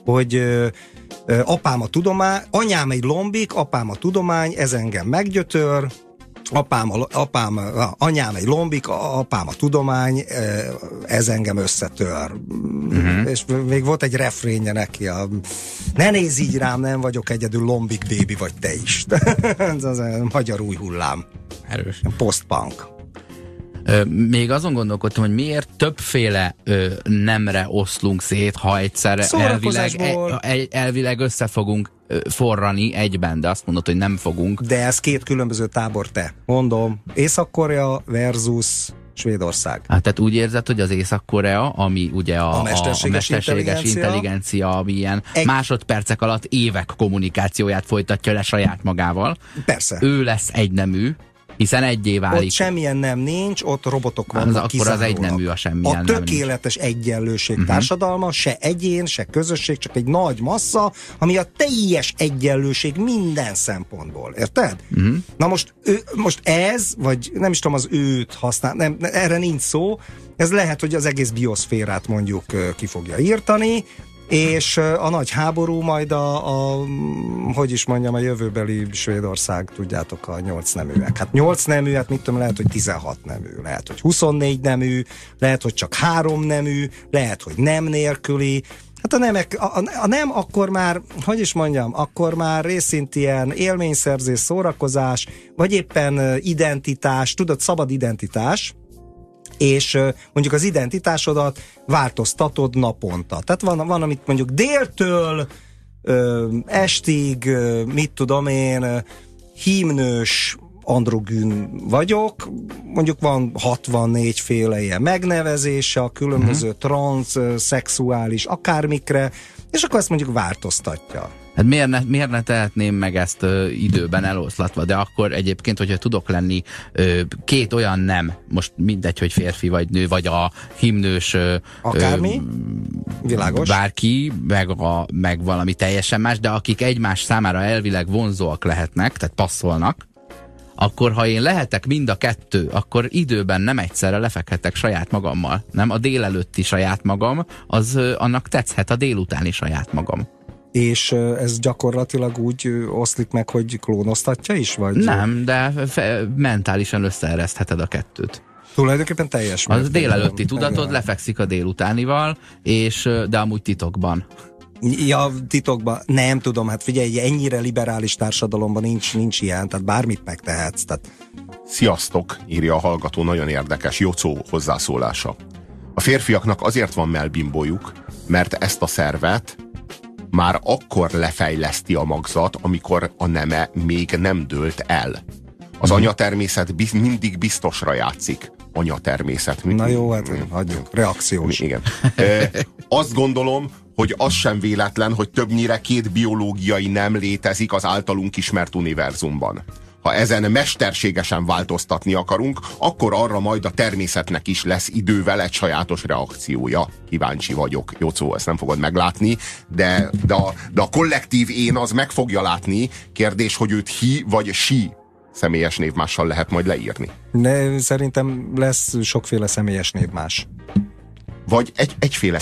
Hogy ö, ö, apám a tudomány, anyám egy lombik, apám a tudomány, ez engem meggyötör, apám, apám, anyám egy lombik, apám a tudomány, e, ez engem összetör. Uh-huh. És még volt egy refrénye neki, a, ne nézz így rám, nem vagyok egyedül lombik bébi, vagy te is. ez az a magyar új hullám. Erős. Postpunk. Még azon gondolkodtam, hogy miért többféle ö, nemre oszlunk szét, ha egyszer elvileg, el, elvileg össze fogunk forrani egyben, de azt mondod, hogy nem fogunk. De ez két különböző tábor te. Mondom, Észak-Korea versus Svédország. Hát tehát úgy érzed, hogy az Észak-Korea, ami ugye a, a mesterséges, a mesterséges intelligencia, intelligencia, ami ilyen Egy... másodpercek alatt évek kommunikációját folytatja le saját magával. Persze. Ő lesz egynemű, hiszen egyé válik. Ott semmilyen nem nincs, ott robotok vannak az, Akkor az egy nemű a semmilyen A tökéletes nem egyenlőség uh-huh. társadalma, se egyén, se közösség, csak egy nagy massza, ami a teljes egyenlőség minden szempontból. Érted? Uh-huh. Na most, ő, most ez, vagy nem is tudom az őt használ, nem, erre nincs szó, ez lehet, hogy az egész bioszférát mondjuk ki fogja írtani, és a nagy háború majd a, a, hogy is mondjam, a jövőbeli Svédország, tudjátok, a nyolc neműek. Hát nyolc nemű, hát mit tudom, lehet, hogy 16 nemű, lehet, hogy 24 nemű, lehet, hogy csak három nemű, lehet, hogy nem nélküli, Hát a, nemek, a, a nem akkor már, hogy is mondjam, akkor már részint ilyen élményszerzés, szórakozás, vagy éppen identitás, tudod, szabad identitás, és mondjuk az identitásodat változtatod naponta. Tehát van, van amit mondjuk déltől ö, estig, ö, mit tudom én, hímnős androgyn vagyok, mondjuk van 64 féle ilyen megnevezése a különböző uh-huh. transz, szexuális akármikre, és akkor ezt mondjuk változtatja. Hát miért ne, miért ne tehetném meg ezt ö, időben eloszlatva, de akkor egyébként, hogyha tudok lenni ö, két olyan nem, most mindegy, hogy férfi vagy nő, vagy a himnős ö, Akármi? Ö, Világos. Bárki, meg, a, meg valami teljesen más, de akik egymás számára elvileg vonzóak lehetnek, tehát passzolnak, akkor ha én lehetek mind a kettő, akkor időben nem egyszerre lefekhetek saját magammal. Nem a délelőtti saját magam, az annak tetszhet a délutáni saját magam és ez gyakorlatilag úgy oszlik meg, hogy klónoztatja is? Vagy? Nem, de mentálisan összeeresztheted a kettőt. Tulajdonképpen teljes. Az délelőtti tudatod lefekszik a délutánival, és, de amúgy titokban. Ja, titokban. Nem tudom, hát figyelj, ennyire liberális társadalomban nincs, nincs ilyen, tehát bármit megtehetsz. Tehát... Sziasztok, írja a hallgató, nagyon érdekes, Jocó hozzászólása. A férfiaknak azért van melbimbójuk, mert ezt a szervet már akkor lefejleszti a magzat, amikor a neme még nem dőlt el. Az hmm. anyatermészet biz, mindig biztosra játszik. Anyatermészet. Na jó, hát hagyjuk. Reakciós. Igen. E, azt gondolom, hogy az sem véletlen, hogy többnyire két biológiai nem létezik az általunk ismert univerzumban ha ezen mesterségesen változtatni akarunk, akkor arra majd a természetnek is lesz idővel egy sajátos reakciója. Kíváncsi vagyok, Jocó, ezt nem fogod meglátni, de, de, a, de a kollektív én az meg fogja látni. Kérdés, hogy őt hi vagy si személyes névmással lehet majd leírni. Ne, szerintem lesz sokféle személyes névmás. Vagy egy, egyféle.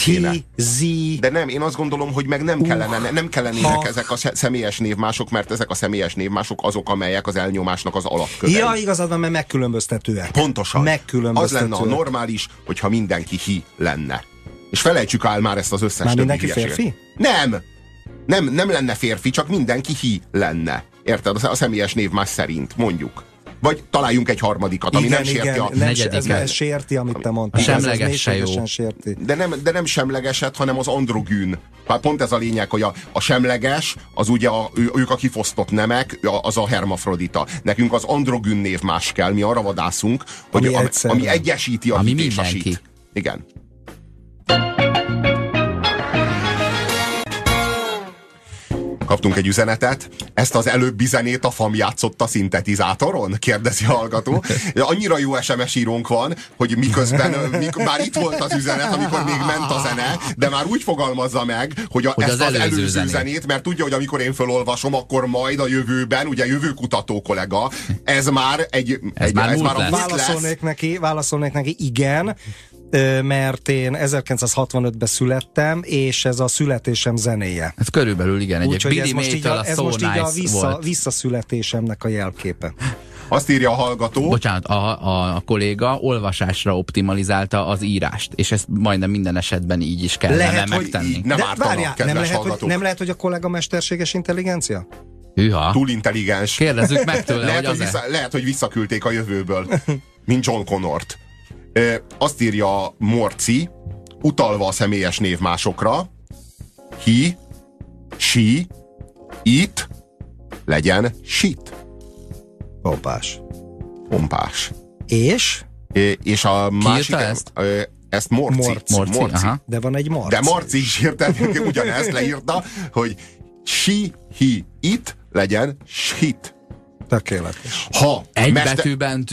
Z. De nem, én azt gondolom, hogy meg nem, kellene, nem kellenének ezek a személyes névmások, mert ezek a személyes névmások azok, amelyek az elnyomásnak az alapkövei. Ja, igazad van, mert megkülönböztetőek. Pontosan. Megkülönböztetőek. Az lenne a normális, hogyha mindenki hi lenne. És felejtsük el már ezt az összes Már mindenki férfi? Nem! Nem, nem lenne férfi, csak mindenki hi lenne. Érted? A személyes névmás szerint, mondjuk. Vagy találjunk egy harmadikat, ami igen, nem sérti igen, a... Nem, ez nem sérti, amit te mondtál. A semleges se jó. Sérti. De nem, de nem semlegeset, hanem az androgűn. Pont ez a lényeg, hogy a, a semleges, az ugye a, ők a kifosztott nemek, az a hermafrodita. Nekünk az androgűn név más kell, mi arra vadászunk, hogy ami, ami, ami egyesíti a ami sit. Igen. Kaptunk egy üzenetet. Ezt az előbbi zenét a FAM játszotta szintetizátoron? Kérdezi a hallgató. Annyira jó SMS írónk van, hogy miközben mik, már itt volt az üzenet, amikor még ment a zene, de már úgy fogalmazza meg, hogy, a, hogy ezt az, az előző, zenét. zenét, mert tudja, hogy amikor én felolvasom, akkor majd a jövőben, ugye jövőkutató kollega, ez már egy, ez egy már, ez már a válaszolnék neki, válaszolnék neki, igen, mert én 1965-ben születtem, és ez a születésem zenéje. Ez körülbelül igen, egy Úgyhogy ez most így a, ez so most nice így a vissza, visszaszületésemnek a jelképe. Azt írja a hallgató. Bocsánat, a, a, a kolléga olvasásra optimalizálta az írást, és ezt majdnem minden esetben így is kellene lehet, megtenni. Hogy nem De várjál, nem lehet, hogy, nem lehet, hogy a kollega mesterséges intelligencia? Hűha. Túl intelligens. Kérdezzük meg tőle, lehet, hogy, hogy vissza, lehet, hogy visszaküldték a jövőből, mint John Connort. Azt írja Morci, utalva a személyes névmásokra, he, she, it, legyen shit. Pompás. Pompás. És? És a Ki másik... ezt? Ezt Morci. Morci, Morci, Morci. Aha. De van egy Marci. De Marci is írta, ugyanezt leírta, hogy she, he, it legyen shit. Tökéletes. Ha egy, mester... betűben,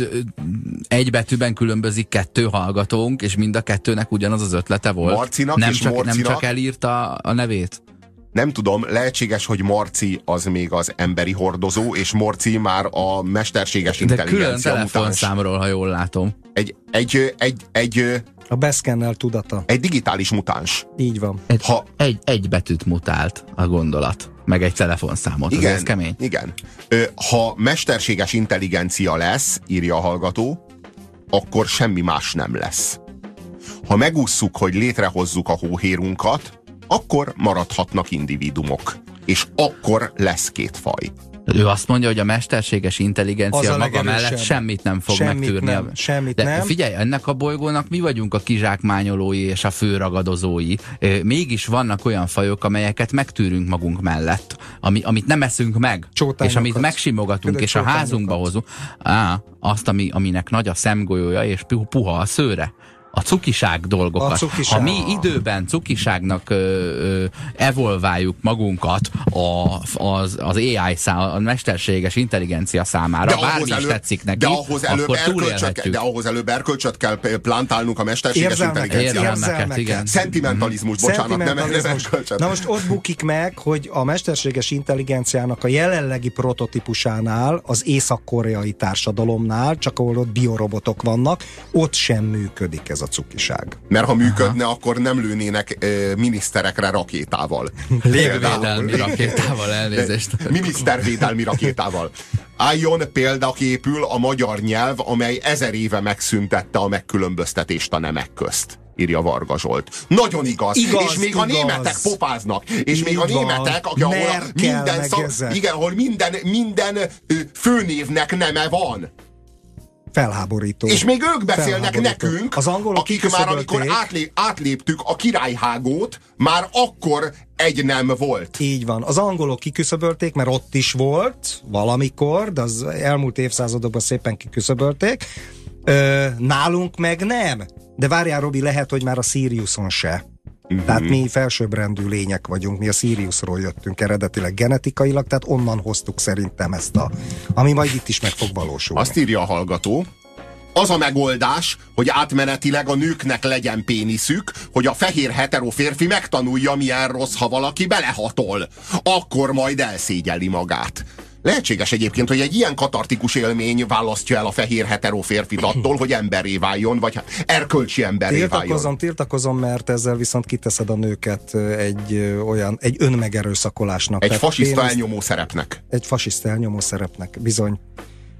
egy betűben különbözik kettő hallgatónk, és mind a kettőnek ugyanaz az ötlete volt. Marcinak nem és csak, Morcinak... Nem csak elírta a nevét? Nem tudom, lehetséges, hogy Marci az még az emberi hordozó, és Morci már a mesterséges intelligencia De külön telefonszámról, ha jól látom. Egy, egy, egy, egy, a beszkennel tudata. Egy digitális mutáns. Így van. Egy, ha, egy, egy betűt mutált a gondolat, meg egy telefonszámot. Igen, ez kemény. Igen. Ha mesterséges intelligencia lesz, írja a hallgató, akkor semmi más nem lesz. Ha megússzuk, hogy létrehozzuk a hóhérunkat, akkor maradhatnak individumok. És akkor lesz két faj. Ő azt mondja, hogy a mesterséges intelligencia maga mellett semmit nem fog semmit megtűrni. Nem, semmit De nem. figyelj, ennek a bolygónak mi vagyunk a kizsákmányolói és a főragadozói. Mégis vannak olyan fajok, amelyeket megtűrünk magunk mellett, ami, amit nem eszünk meg, és amit megsimogatunk, és a házunkba hozunk. Á, azt, ami, aminek nagy a szemgolyója, és puha a szőre a cukiság dolgokat. A cukiság. Ha mi időben cukiságnak ö, ö, evolváljuk magunkat a, az, az AI szám, a mesterséges intelligencia számára, de bármi előbb, is tetszik neki, de ahhoz előbb akkor erkölcsöt, De ahhoz előbb erkölcsöt kell plantálnunk a mesterséges intelligenciára. Érzelmeket, igen. Szentimentalizmus, mm. bocsánat, Szentimentalizmus. nem erkölcsöt. Na most ott bukik meg, hogy a mesterséges intelligenciának a jelenlegi prototípusánál, az észak-koreai társadalomnál, csak ahol ott biorobotok vannak, ott sem működik ez ez a cukiság. Mert ha működne, Aha. akkor nem lőnének e, miniszterekre rakétával. Légvédelmi rakétával, elnézést. Minisztervédelmi rakétával. Álljon példaképül a magyar nyelv, amely ezer éve megszüntette a megkülönböztetést a nemek közt írja Varga Zsolt. Nagyon igaz. igaz és még igaz. a németek popáznak. És Így még a németek, akik, ahol minden, szak, igen, ahol minden, minden főnévnek neme van felháborító. És még ők beszélnek nekünk, az angolok akik már amikor átlép, átléptük a királyhágót, már akkor egy nem volt. Így van. Az angolok kiküszöbölték, mert ott is volt valamikor, de az elmúlt évszázadokban szépen kiküszöbölték. Ö, nálunk meg nem. De várjál, Robi, lehet, hogy már a Siriuson se. Uh-huh. Tehát mi felsőbbrendű lények vagyunk, mi a Siriusról jöttünk eredetileg genetikailag, tehát onnan hoztuk szerintem ezt a, ami majd itt is meg fog valósulni. Azt írja a hallgató, az a megoldás, hogy átmenetileg a nőknek legyen péniszük, hogy a fehér hetero férfi megtanulja, milyen rossz, ha valaki belehatol. Akkor majd elszégyeli magát. Lehetséges egyébként, hogy egy ilyen katartikus élmény választja el a fehér hetero férfit attól, hogy emberé váljon, vagy hát erkölcsi emberé tiltakozom, váljon. Tiltakozom, mert ezzel viszont kiteszed a nőket egy olyan, egy önmegerőszakolásnak. Egy fasiszta elnyomó szerepnek. Egy fasiszta elnyomó szerepnek, bizony.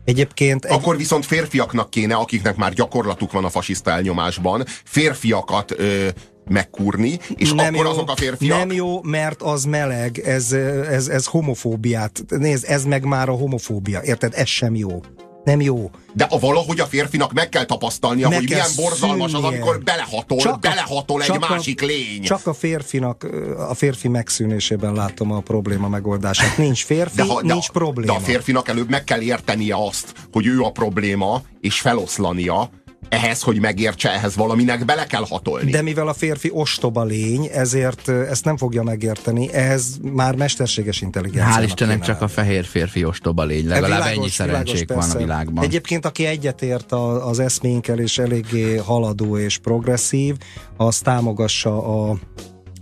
Egyébként... Egy... Akkor viszont férfiaknak kéne, akiknek már gyakorlatuk van a fasiszta elnyomásban, férfiakat ö, megkúrni, és nem akkor jó, azok a férfiak... Nem jó, mert az meleg, ez, ez, ez homofóbiát. Nézd, ez meg már a homofóbia, érted? Ez sem jó. Nem jó. De a valahogy a férfinak meg kell tapasztalnia, meg hogy milyen borzalmas az, amikor belehatol, csak belehatol egy másik a, lény. Csak a férfinak, a férfi megszűnésében látom a probléma megoldását. Nincs férfi, de ha, nincs de, probléma. De a férfinak előbb meg kell értenie azt, hogy ő a probléma, és feloszlania, ehhez, hogy megértse, ehhez valaminek bele kell hatolni. De mivel a férfi ostoba lény, ezért ezt nem fogja megérteni, ehhez már mesterséges intelligencia. Hál' Istennek csak a fehér férfi ostoba lény, legalább világos, ennyi szerencsék világos, van a világban. Egyébként, aki egyetért az eszménkkel, és eléggé haladó és progresszív, az támogassa a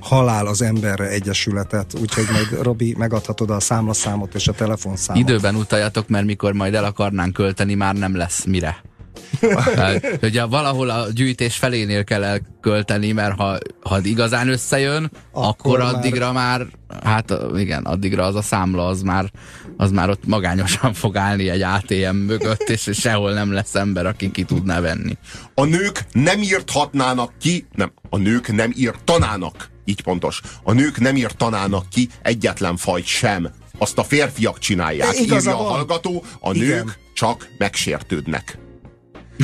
Halál az emberre egyesületet, úgyhogy majd Robi megadhatod a számlaszámot és a telefonszámot. Időben utaljatok, mert mikor majd el akarnánk költeni, már nem lesz mire. Ugye valahol a gyűjtés felénél kell elkölteni, mert ha, ha igazán összejön, akkor, akkor addigra már... már, hát igen, addigra az a számla az már, az már ott magányosan fog állni egy ATM mögött, és sehol nem lesz ember, aki ki tudná venni. A nők nem írthatnának ki, nem, a nők nem írtanának, így pontos, a nők nem írtanának ki egyetlen fajt sem. Azt a férfiak csinálják, írja a hallgató, a Igen. nők csak megsértődnek.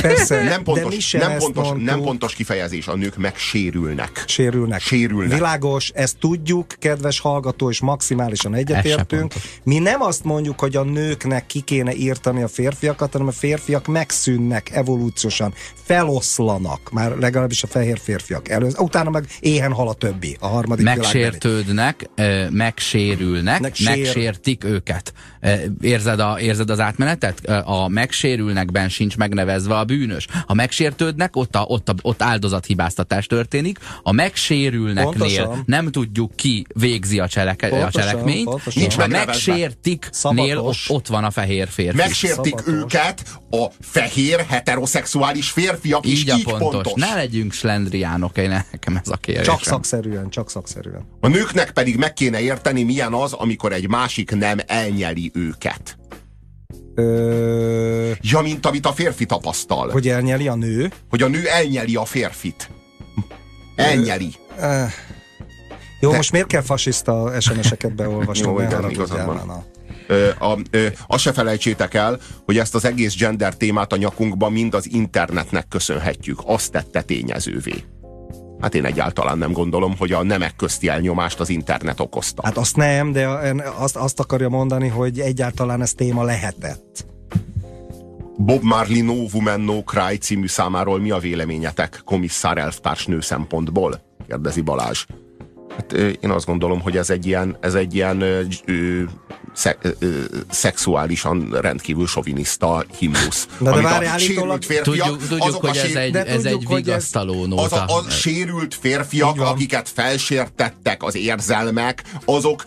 Persze, nem pontos, de nem, pontos, nem pontos kifejezés, a nők megsérülnek. Sérülnek. Sérülnek. Világos, ezt tudjuk, kedves hallgató, és maximálisan egyetértünk. Mi nem azt mondjuk, hogy a nőknek ki kéne írtani a férfiakat, hanem a férfiak megszűnnek evolúciósan, feloszlanak, már legalábbis a fehér férfiak előző, utána meg éhen hal a többi, a harmadik Megsértődnek, megsérülnek, Megsér... megsértik őket. Érzed, a, érzed az átmenetet? A megsérülnekben sincs megnevezve a bűnös. Ha megsértődnek, ott, a, ott, a, ott áldozathibáztatás történik. A megsérülneknél pontosan. nem tudjuk ki végzi a, cseleke, pontosan, a cselekményt, pontosan. és ha megsértiknél ott, ott van a fehér férfi. Megsértik Szabatos. őket a fehér heteroszexuális férfiak is így, így pontos. pontos. Ne legyünk slendriánok, én nekem ez a kérdés. Csak szakszerűen, csak szakszerűen. A nőknek pedig meg kéne érteni, milyen az, amikor egy másik nem elnyeli őket. Ö... Ja, mint amit a férfi tapasztal. Hogy elnyeli a nő? Hogy a nő elnyeli a férfit. Elnyeli. Ö... Jó, De... most miért kell fasiszta SMS-eket beolvasni? Jó, igen, igazad van. Ö, a, ö, azt se felejtsétek el, hogy ezt az egész gender témát a nyakunkban mind az internetnek köszönhetjük. Azt tette tényezővé. Hát én egyáltalán nem gondolom, hogy a nemek közti elnyomást az internet okozta. Hát azt nem, de azt, azt akarja mondani, hogy egyáltalán ez téma lehetett. Bob Marley No Woman No Cry című számáról mi a véleményetek komisszár elvtárs nő szempontból? Kérdezi Balázs. Hát én azt gondolom, hogy ez egy ilyen, ez egy ilyen ö, ö, sze, ö, szexuálisan rendkívül soviniszta himnusz. De, de várj, a sérült férfiak, tudjuk, tudjuk hogy ez egy, ez tudjuk, egy vigasztaló nóta. Az a, a sérült férfiak, akiket felsértettek az érzelmek, azok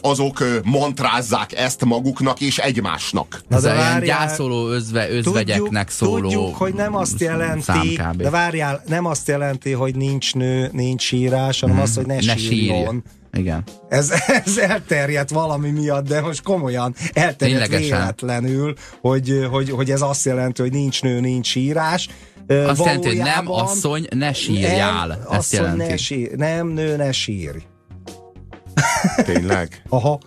azok mantrázzák ezt maguknak és egymásnak. Ez a ilyen gyászoló özve, özvegyeknek tudjuk, szóló Tudjuk, hogy nem azt jelenti, de várjál, nem azt jelenti, hogy nincs nő, nincs sírás, hanem hmm. azt, hogy ne, ne sírjon. Igen. Ez, ez elterjedt valami miatt, de most komolyan elterjedt véletlenül, hogy, hogy, hogy ez azt jelenti, hogy nincs nő, nincs sírás. Azt jelenti, hogy nem asszony, ne sírjál. Nem, ezt asszony, jelenti. Ne sír, nem nő, ne sírj. Tényleg? Aha.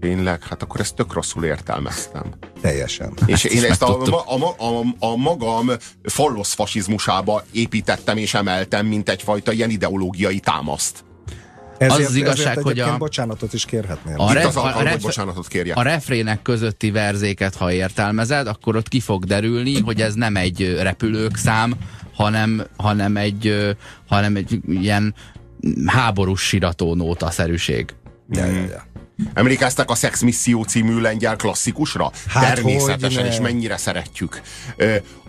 Tényleg? Hát akkor ezt tök rosszul értelmeztem. Teljesen. És hát én ezt a, a, a, a, magam fallosz fasizmusába építettem és emeltem, mint egyfajta ilyen ideológiai támaszt. Ezért, az az igazság, hogy a... bocsánatot is kérhetnél. A, ref, az alkalom, a, ref, bocsánatot kérjek. a refrének közötti verzéket, ha értelmezed, akkor ott ki fog derülni, hogy ez nem egy repülők szám, hanem, hanem, egy, hanem egy ilyen háborús sirató nóta-szerűség. Ja, ja, ja. Emlékeztek a Sex Misszió című lengyel klasszikusra? Hát Természetesen, és mennyire szeretjük.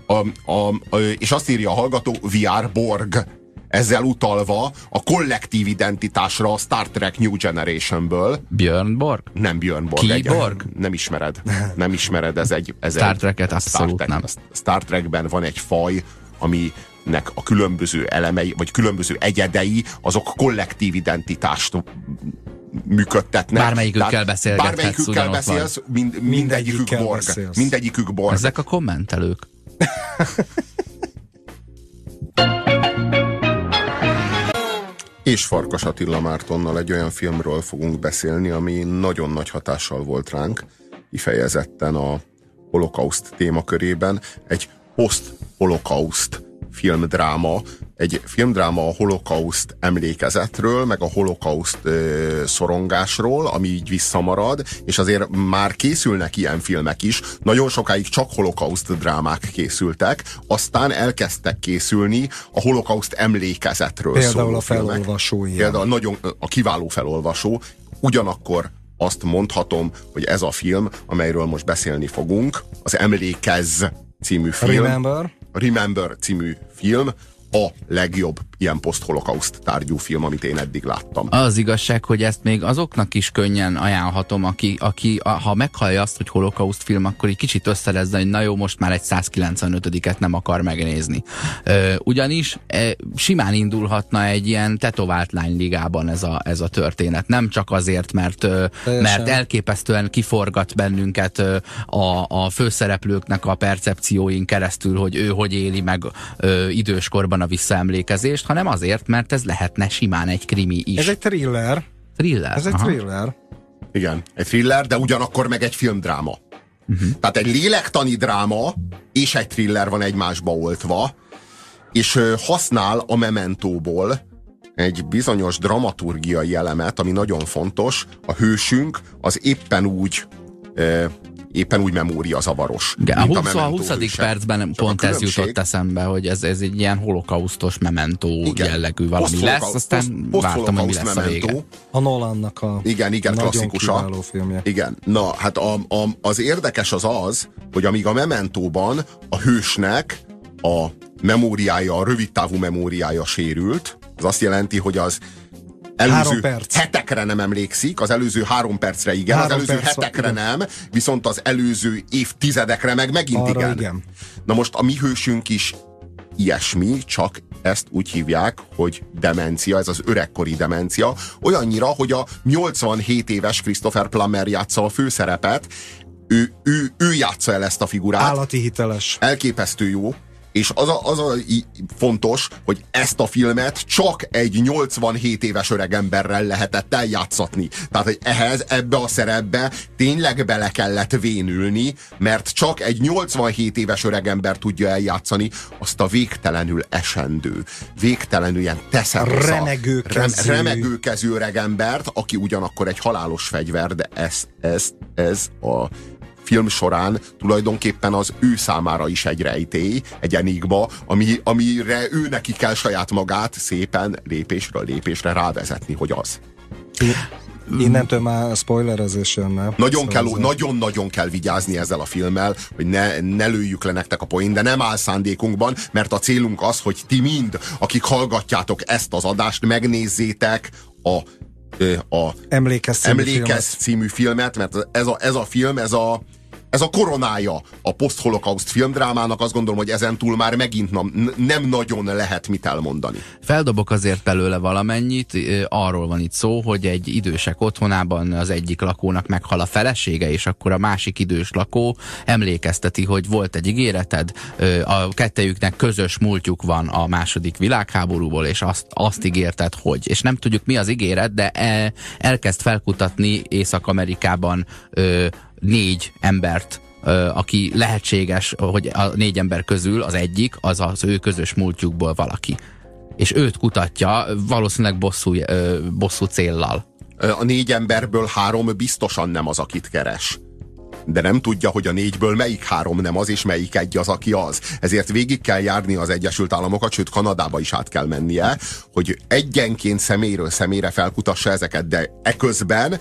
A, a, a, és azt írja a hallgató, VR Borg, ezzel utalva a kollektív identitásra a Star Trek New Generationből. Björn Borg? Nem Björn Borg. Ki Borg? Nem ismered. Nem ismered, ez egy... Ez Star Trek-et abszolút Star Trek, nem. Star Trekben van egy faj, ami nek a különböző elemei, vagy különböző egyedei, azok kollektív identitást működtetnek. Bármelyikükkel beszélgethetsz. Bármelyikükkel beszélsz, mind, mindegyikük borg. Mindegyikük borg. Ezek a kommentelők. És Farkas Attila Mártonnal egy olyan filmről fogunk beszélni, ami nagyon nagy hatással volt ránk, kifejezetten a holokauszt témakörében. Egy post-holokauszt filmdráma, egy filmdráma a holokauszt emlékezetről, meg a holokauszt ö, szorongásról, ami így visszamarad, és azért már készülnek ilyen filmek is. Nagyon sokáig csak holokauszt drámák készültek, aztán elkezdtek készülni a holokauszt emlékezetről Például szóló a felolvasó ilyen. Például nagyon a kiváló felolvasó, ugyanakkor azt mondhatom, hogy ez a film, amelyről most beszélni fogunk, az Emlékez című film. Remember. Remember című film a legjobb ilyen post-holokauszt tárgyú film, amit én eddig láttam. Az igazság, hogy ezt még azoknak is könnyen ajánlhatom, aki, aki a, ha meghallja azt, hogy holokauszt film, akkor egy kicsit összerezze, hogy na jó, most már egy 195-et nem akar megnézni. Ö, ugyanis e, simán indulhatna egy ilyen tetovált lányligában ez a, ez a történet. Nem csak azért, mert, mert elképesztően kiforgat bennünket a, a főszereplőknek a percepcióin keresztül, hogy ő hogy éli meg ö, időskorban a visszaemlékezést, hanem azért, mert ez lehetne simán egy krimi is. Ez egy thriller. Thriller? Ez egy Aha. thriller. Igen, egy thriller, de ugyanakkor meg egy filmdráma. Uh-huh. Tehát egy lélektani dráma és egy thriller van egymásba oltva, és használ a mementóból egy bizonyos dramaturgiai elemet, ami nagyon fontos. A hősünk az éppen úgy éppen úgy memóriazavaros. Igen, a, 20, a 20. percben Csak pont ez jutott eszembe, hogy ez, ez egy ilyen holokausztos mementó igen, jellegű valami lesz, aztán post, vártam, hogy mi lesz mementó. a vége. A Nolannak a igen, igen, klasszikusa. filmje. Igen, na hát a, a, az érdekes az az, hogy amíg a mementóban a hősnek a memóriája, a rövidtávú memóriája sérült, az azt jelenti, hogy az előző perc. hetekre nem emlékszik, az előző három percre igen, három az előző perc, hetekre igen. nem, viszont az előző évtizedekre meg megint Arra igen. igen. Na most a mi hősünk is ilyesmi, csak ezt úgy hívják, hogy demencia, ez az öregkori demencia, olyannyira, hogy a 87 éves Christopher Plummer játsza a főszerepet, ő, ő, ő játsza el ezt a figurát. Állati hiteles. Elképesztő jó és az a, az a fontos, hogy ezt a filmet csak egy 87 éves öregemberrel lehetett eljátszatni. Tehát, hogy ehhez, ebbe a szerepbe tényleg bele kellett vénülni, mert csak egy 87 éves öregember tudja eljátszani azt a végtelenül esendő, végtelenül ilyen teszerosa, remegőkezű. Rem, remegőkezű öregembert, aki ugyanakkor egy halálos fegyver, de ez, ez, ez a film során tulajdonképpen az ő számára is egy rejtély, egy enigma, ami, amire ő neki kell saját magát szépen lépésről lépésre rávezetni, hogy az. Innentől már spoilerezés jönne. Nagyon kell, nagyon-nagyon kell vigyázni ezzel a filmmel, hogy ne, ne lőjük le nektek a poén, de nem áll szándékunkban, mert a célunk az, hogy ti mind, akik hallgatjátok ezt az adást, megnézzétek a a Emlékez című, Emlékez filmet. című filmet, mert ez a, ez a film, ez a, ez a koronája a post-holocaust filmdrámának, azt gondolom, hogy ezen túl már megint nem, nem nagyon lehet mit elmondani. Feldobok azért belőle valamennyit, arról van itt szó, hogy egy idősek otthonában az egyik lakónak meghal a felesége, és akkor a másik idős lakó emlékezteti, hogy volt egy ígéreted, a kettejüknek közös múltjuk van a második világháborúból, és azt, azt ígérted, hogy. És nem tudjuk mi az ígéret, de el, elkezd felkutatni Észak-Amerikában négy embert aki lehetséges, hogy a négy ember közül az egyik, az az ő közös múltjukból valaki. És őt kutatja valószínűleg bosszú, bosszú céllal. A négy emberből három biztosan nem az, akit keres. De nem tudja, hogy a négyből melyik három nem az, és melyik egy az, aki az. Ezért végig kell járni az Egyesült Államokat, sőt Kanadába is át kell mennie, hogy egyenként szeméről személyre felkutassa ezeket, de eközben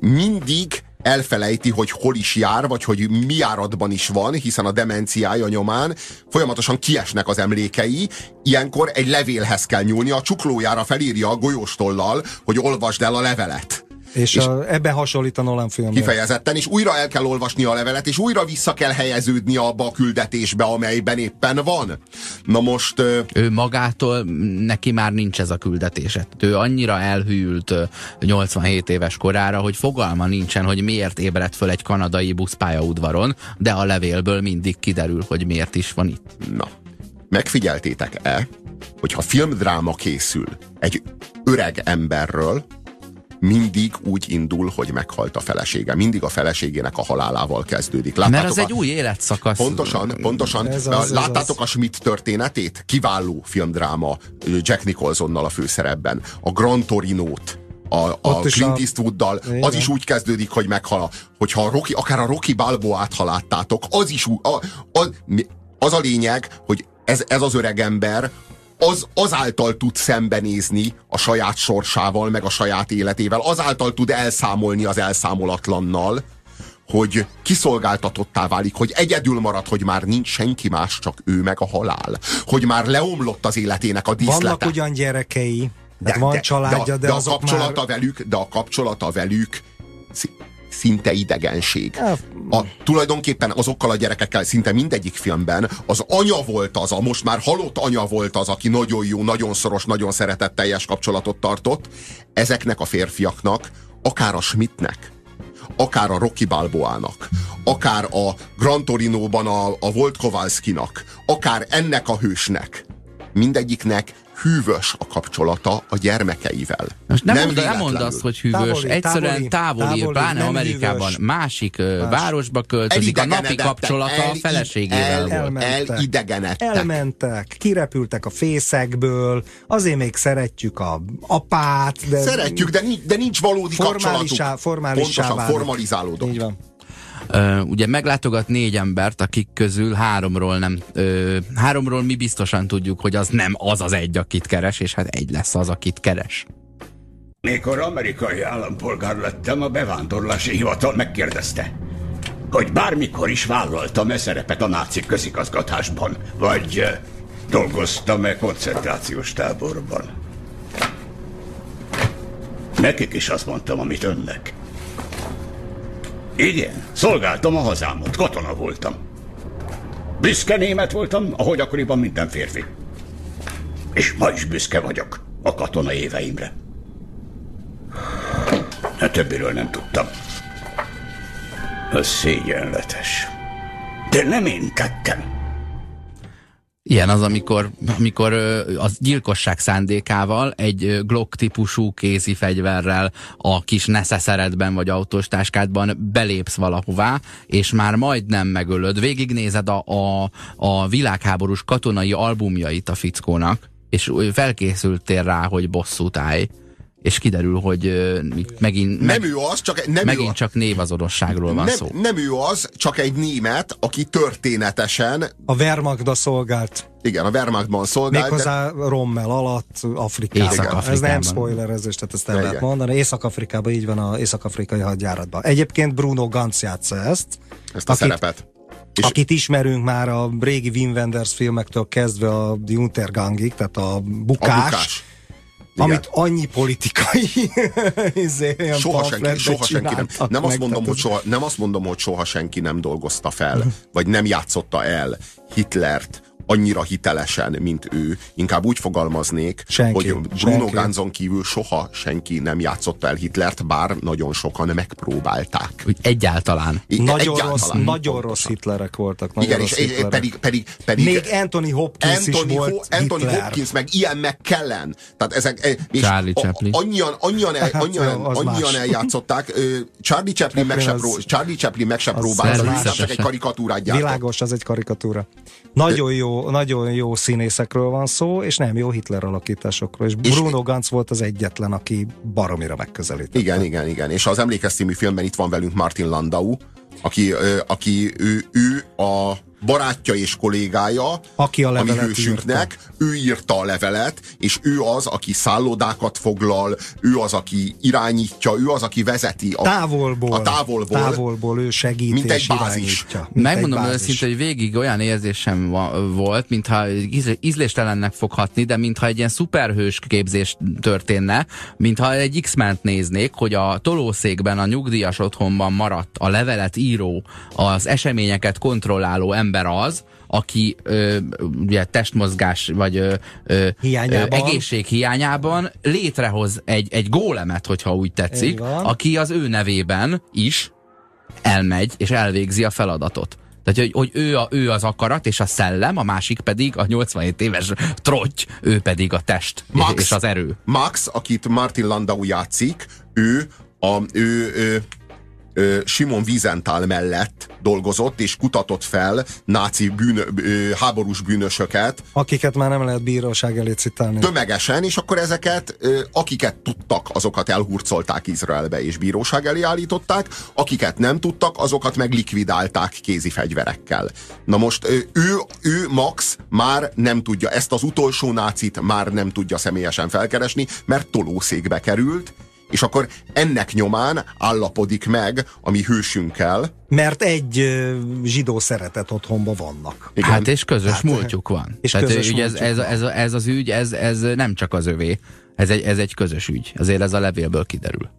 mindig elfelejti, hogy hol is jár, vagy hogy mi járatban is van, hiszen a demenciája nyomán folyamatosan kiesnek az emlékei, ilyenkor egy levélhez kell nyúlni, a csuklójára felírja a golyóstollal, hogy olvasd el a levelet. És, és a, ebben hasonlít a Nolan film. Kifejezetten, és újra el kell olvasni a levelet, és újra vissza kell helyeződni abba a küldetésbe, amelyben éppen van. Na most... Ő magától, neki már nincs ez a küldetése. Ő annyira elhűlt 87 éves korára, hogy fogalma nincsen, hogy miért ébredt föl egy kanadai buszpályaudvaron, de a levélből mindig kiderül, hogy miért is van itt. Na, megfigyeltétek-e, hogyha filmdráma készül egy öreg emberről, mindig úgy indul, hogy meghalt a felesége. Mindig a feleségének a halálával kezdődik. Láttátok Mert ez a... egy új életszakasz. Pontosan, pontosan. Ez az, Láttátok ez az. a Schmidt történetét? Kiváló filmdráma Jack Nicholsonnal a főszerepben. A Grand Torinót a, a Clint Eastwooddal, az is úgy kezdődik, hogy meghal. Hogyha a Rocky, akár a Rocky Balboát haláttátok, az is úgy, a, a, az a lényeg, hogy ez, ez az öreg ember az, azáltal tud szembenézni a saját sorsával, meg a saját életével, azáltal tud elszámolni az elszámolatlannal, hogy kiszolgáltatottá válik, hogy egyedül marad, hogy már nincs senki más, csak ő meg a halál. Hogy már leomlott az életének a díszlete. Vannak ugyan gyerekei, de, van de, családja, de, de, de a kapcsolata már... velük, de a kapcsolata velük szinte idegenség. A, tulajdonképpen azokkal a gyerekekkel szinte mindegyik filmben az anya volt az, a most már halott anya volt az, aki nagyon jó, nagyon szoros, nagyon szeretetteljes kapcsolatot tartott. Ezeknek a férfiaknak, akár a Schmidtnek, akár a Rocky Balboának, akár a Gran Torino-ban a, a Volt Kowalski-nak, akár ennek a hősnek, mindegyiknek hűvös a kapcsolata a gyermekeivel. Most nem, nem, mond, nem mond azt, hogy hűvös. Távoli, Egyszerűen távoli, távoli pláne Amerikában hűvös. másik Más. városba költözik, a napi kapcsolata el, a feleségével el, volt. Elidegenedtek. Elmentek, kirepültek a fészekből, azért még szeretjük a apát. De szeretjük, de nincs, de nincs valódi formálisá, kapcsolatuk. Pontosan, formalizálódott. Így van. Ugye meglátogat négy embert, akik közül háromról nem, háromról mi biztosan tudjuk, hogy az nem az az egy, akit keres, és hát egy lesz az, akit keres. Mikor amerikai állampolgár lettem, a bevándorlási hivatal megkérdezte, hogy bármikor is vállaltam-e szerepet a náci közigazgatásban, vagy dolgoztam-e koncentrációs táborban. Nekik is azt mondtam, amit önnek. Igen, szolgáltam a hazámot, katona voltam. Büszke német voltam, ahogy akkoriban minden férfi. És ma is büszke vagyok a katona éveimre. A többiről nem tudtam. Ez szégyenletes. De nem én tettem. Ilyen az, amikor, amikor az gyilkosság szándékával egy Glock típusú kézi fegyverrel a kis neszeszeredben vagy autós táskádban belépsz valahová, és már majdnem megölöd. Végignézed a, a, a világháborús katonai albumjait a fickónak, és felkészültél rá, hogy bosszút állj és kiderül, hogy megint, meg, nem ő az, csak, nem megint ő, csak névazorosságról van nem, szó. Nem ő az, csak egy német, aki történetesen... A Wehrmachtba szolgált. Igen, a Wehrmachtban szolgált. Méghozzá de... Rommel alatt Afrikában. Ez nem spoilerezés, tehát ezt el Igen. lehet mondani. Észak-Afrikában így van a észak-afrikai hadjáratban. Egyébként Bruno Ganz játsza ezt. Ezt a akit, szerepet. És akit ismerünk már a régi Wim Wenders filmektől kezdve a The Untergangig, tehát a bukás. A bukás igen. amit annyi politikai izé, soha senki, soha senki nem. Nem azt, mondom, hogy soha, nem azt mondom, hogy soha senki nem dolgozta fel, vagy nem játszotta el Hitlert annyira hitelesen, mint ő. Inkább úgy fogalmaznék, senki, hogy Bruno senki. Ganzon kívül soha senki nem játszotta el Hitlert, bár nagyon sokan megpróbálták. Egyáltalán. I, nagyon, egyáltalán, rossz, nagyon rossz Hitlerek voltak. Nagyon Igen, és Hitlerek. pedig, pedig, pedig... Még Anthony Hopkins Anthony, is volt Ho Anthony Hitler. Hopkins, meg ilyen meg kellen. Tehát ezek, eh, és Charlie a, Chaplin. Annyian, annyian, el, hát, annyian, annyian eljátszották. Charlie Chaplin meg se, pró, Charlie Chaplin meg se próbálta, csak egy karikatúrát gyártott. Világos, az egy karikatúra. Nagyon jó, nagyon jó színészekről van szó, és nem jó Hitler alakításokról. És, és Bruno Ganz volt az egyetlen, aki baromira megközelített. Igen, igen, igen. És az Emlékez című filmben itt van velünk Martin Landau, aki, aki ő, ő a barátja és kollégája, aki a mi hősünknek, írta. ő írta a levelet, és ő az, aki szállodákat foglal, ő az, aki irányítja, ő az, aki vezeti a távolból. A távolból, távolból ő segít mint egy bázis. Mint Megmondom őszintén, hogy végig olyan érzésem volt, mintha ízléstelennek foghatni, de mintha egy ilyen szuperhős képzés történne, mintha egy X-ment néznék, hogy a tolószékben a nyugdíjas otthonban maradt a levelet író, az eseményeket kontrolláló ember ember az, aki ö, ugye testmozgás vagy ö, ö, hiányában. Ö, egészség hiányában létrehoz egy, egy gólemet, hogyha úgy tetszik, aki az ő nevében is elmegy és elvégzi a feladatot. Tehát, hogy, hogy ő, a, ő az akarat és a szellem, a másik pedig a 87 éves trotty, ő pedig a test Max, és az erő. Max, akit Martin Landau játszik, ő, a, ő, ő Simon Wiesenthal mellett dolgozott és kutatott fel náci bűn, ö, háborús bűnösöket. Akiket már nem lehet bíróság elé citálni. Tömegesen, és akkor ezeket, akiket tudtak, azokat elhurcolták Izraelbe és bíróság elé állították, akiket nem tudtak, azokat meg likvidálták kézi fegyverekkel. Na most ő, ő Max már nem tudja, ezt az utolsó nácit már nem tudja személyesen felkeresni, mert tolószékbe került, és akkor ennek nyomán állapodik meg a mi hősünkkel. Mert egy zsidó szeretet otthonban vannak. Igen. Hát és közös hát, múltjuk van. És Tehát közös ugye ez, ez, ez, ez az ügy, ez, ez nem csak az övé, ez egy, ez egy közös ügy. Azért ez a levélből kiderül.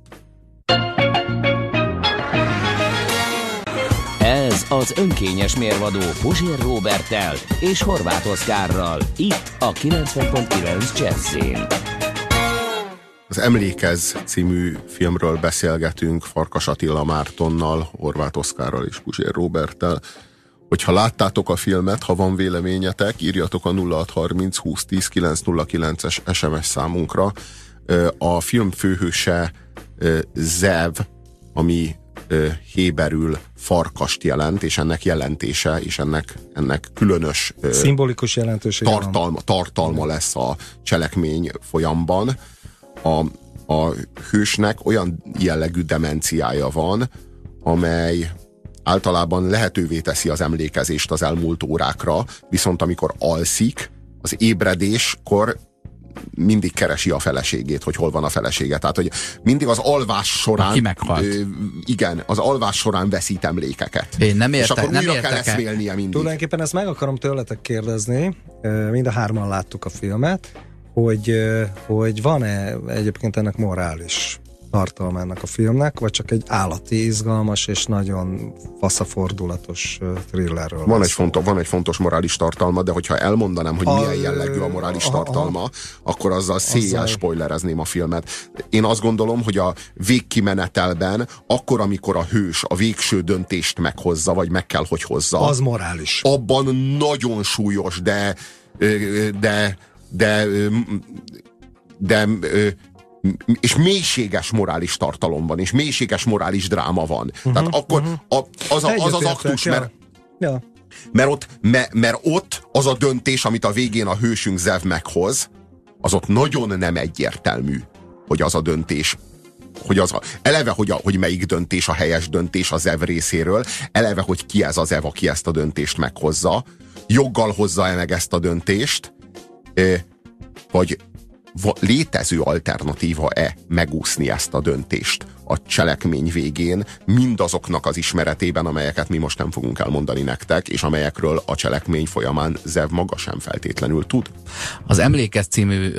Ez az önkényes mérvadó Puzsér Robertel és Horváth Oszkárral. Itt a 90.9 Jazzin. Az Emlékez című filmről beszélgetünk Farkas Attila Mártonnal, Horváth Oszkárral és Puzsér Roberttel. Hogyha láttátok a filmet, ha van véleményetek, írjatok a 0630 2010 909-es SMS számunkra. A film főhőse Zev, ami héberül farkast jelent, és ennek jelentése, és ennek, ennek különös szimbolikus jelentőség tartalma, tartalma lesz a cselekmény folyamban. A, a hősnek olyan jellegű demenciája van, amely általában lehetővé teszi az emlékezést az elmúlt órákra, viszont amikor alszik, az ébredéskor mindig keresi a feleségét, hogy hol van a felesége. Tehát, hogy mindig az alvás során... Ki meghalt. Ö, igen, az alvás során veszít emlékeket. Én nem értek, És akkor nem újra értek kell eszmélnie mindig. Tulajdonképpen ezt meg akarom tőletek kérdezni, mind a hárman láttuk a filmet, hogy, hogy van-e egyébként ennek morális tartalma ennek a filmnek, vagy csak egy állati, izgalmas és nagyon faszafordulatos thrillerről. Van egy, fontos, van egy fontos morális tartalma, de hogyha elmondanám, hogy a, milyen jellegű a morális a, tartalma, a, akkor azzal széjjel spoilerezném a filmet. Én azt gondolom, hogy a végkimenetelben, akkor, amikor a hős a végső döntést meghozza, vagy meg kell, hogy hozza. Az morális. Abban nagyon súlyos, de de de de, és mélységes morális tartalom van, és mélységes morális dráma van. Uh-huh, Tehát akkor uh-huh. a, az, a, az az aktus, mert, ja. mert, ott, mert, mert ott az a döntés, amit a végén a hősünk Zev meghoz, az ott nagyon nem egyértelmű, hogy az a döntés hogy az a, eleve, hogy, a, hogy melyik döntés a helyes döntés az Zev részéről, eleve, hogy ki ez az Zev, aki ezt a döntést meghozza, joggal hozza-e meg ezt a döntést, vagy létező alternatíva-e megúszni ezt a döntést a cselekmény végén, mindazoknak az ismeretében, amelyeket mi most nem fogunk elmondani nektek, és amelyekről a cselekmény folyamán Zev maga sem feltétlenül tud. Az Emlékez című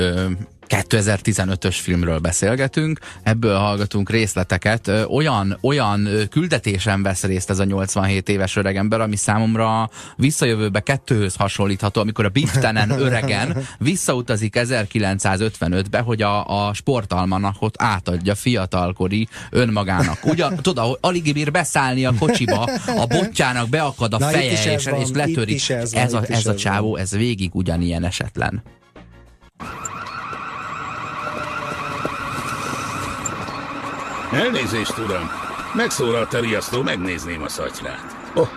2015-ös filmről beszélgetünk, ebből hallgatunk részleteket. Olyan, olyan küldetésen vesz részt ez a 87 éves öregember, ami számomra visszajövőbe kettőhöz hasonlítható, amikor a Biftenen öregen visszautazik 1955-be, hogy a, a sportalmanakot átadja fiatalkori önmagának. Ugyan, tudod, alig bír beszállni a kocsiba, a botjának beakad a Na, feje, és, és letörik. Ez, ez, a, ez a csávó, ez végig ugyanilyen esetlen. Elnézést, uram. Megszólalt a riasztó, megnézném a szatyrát. Oh,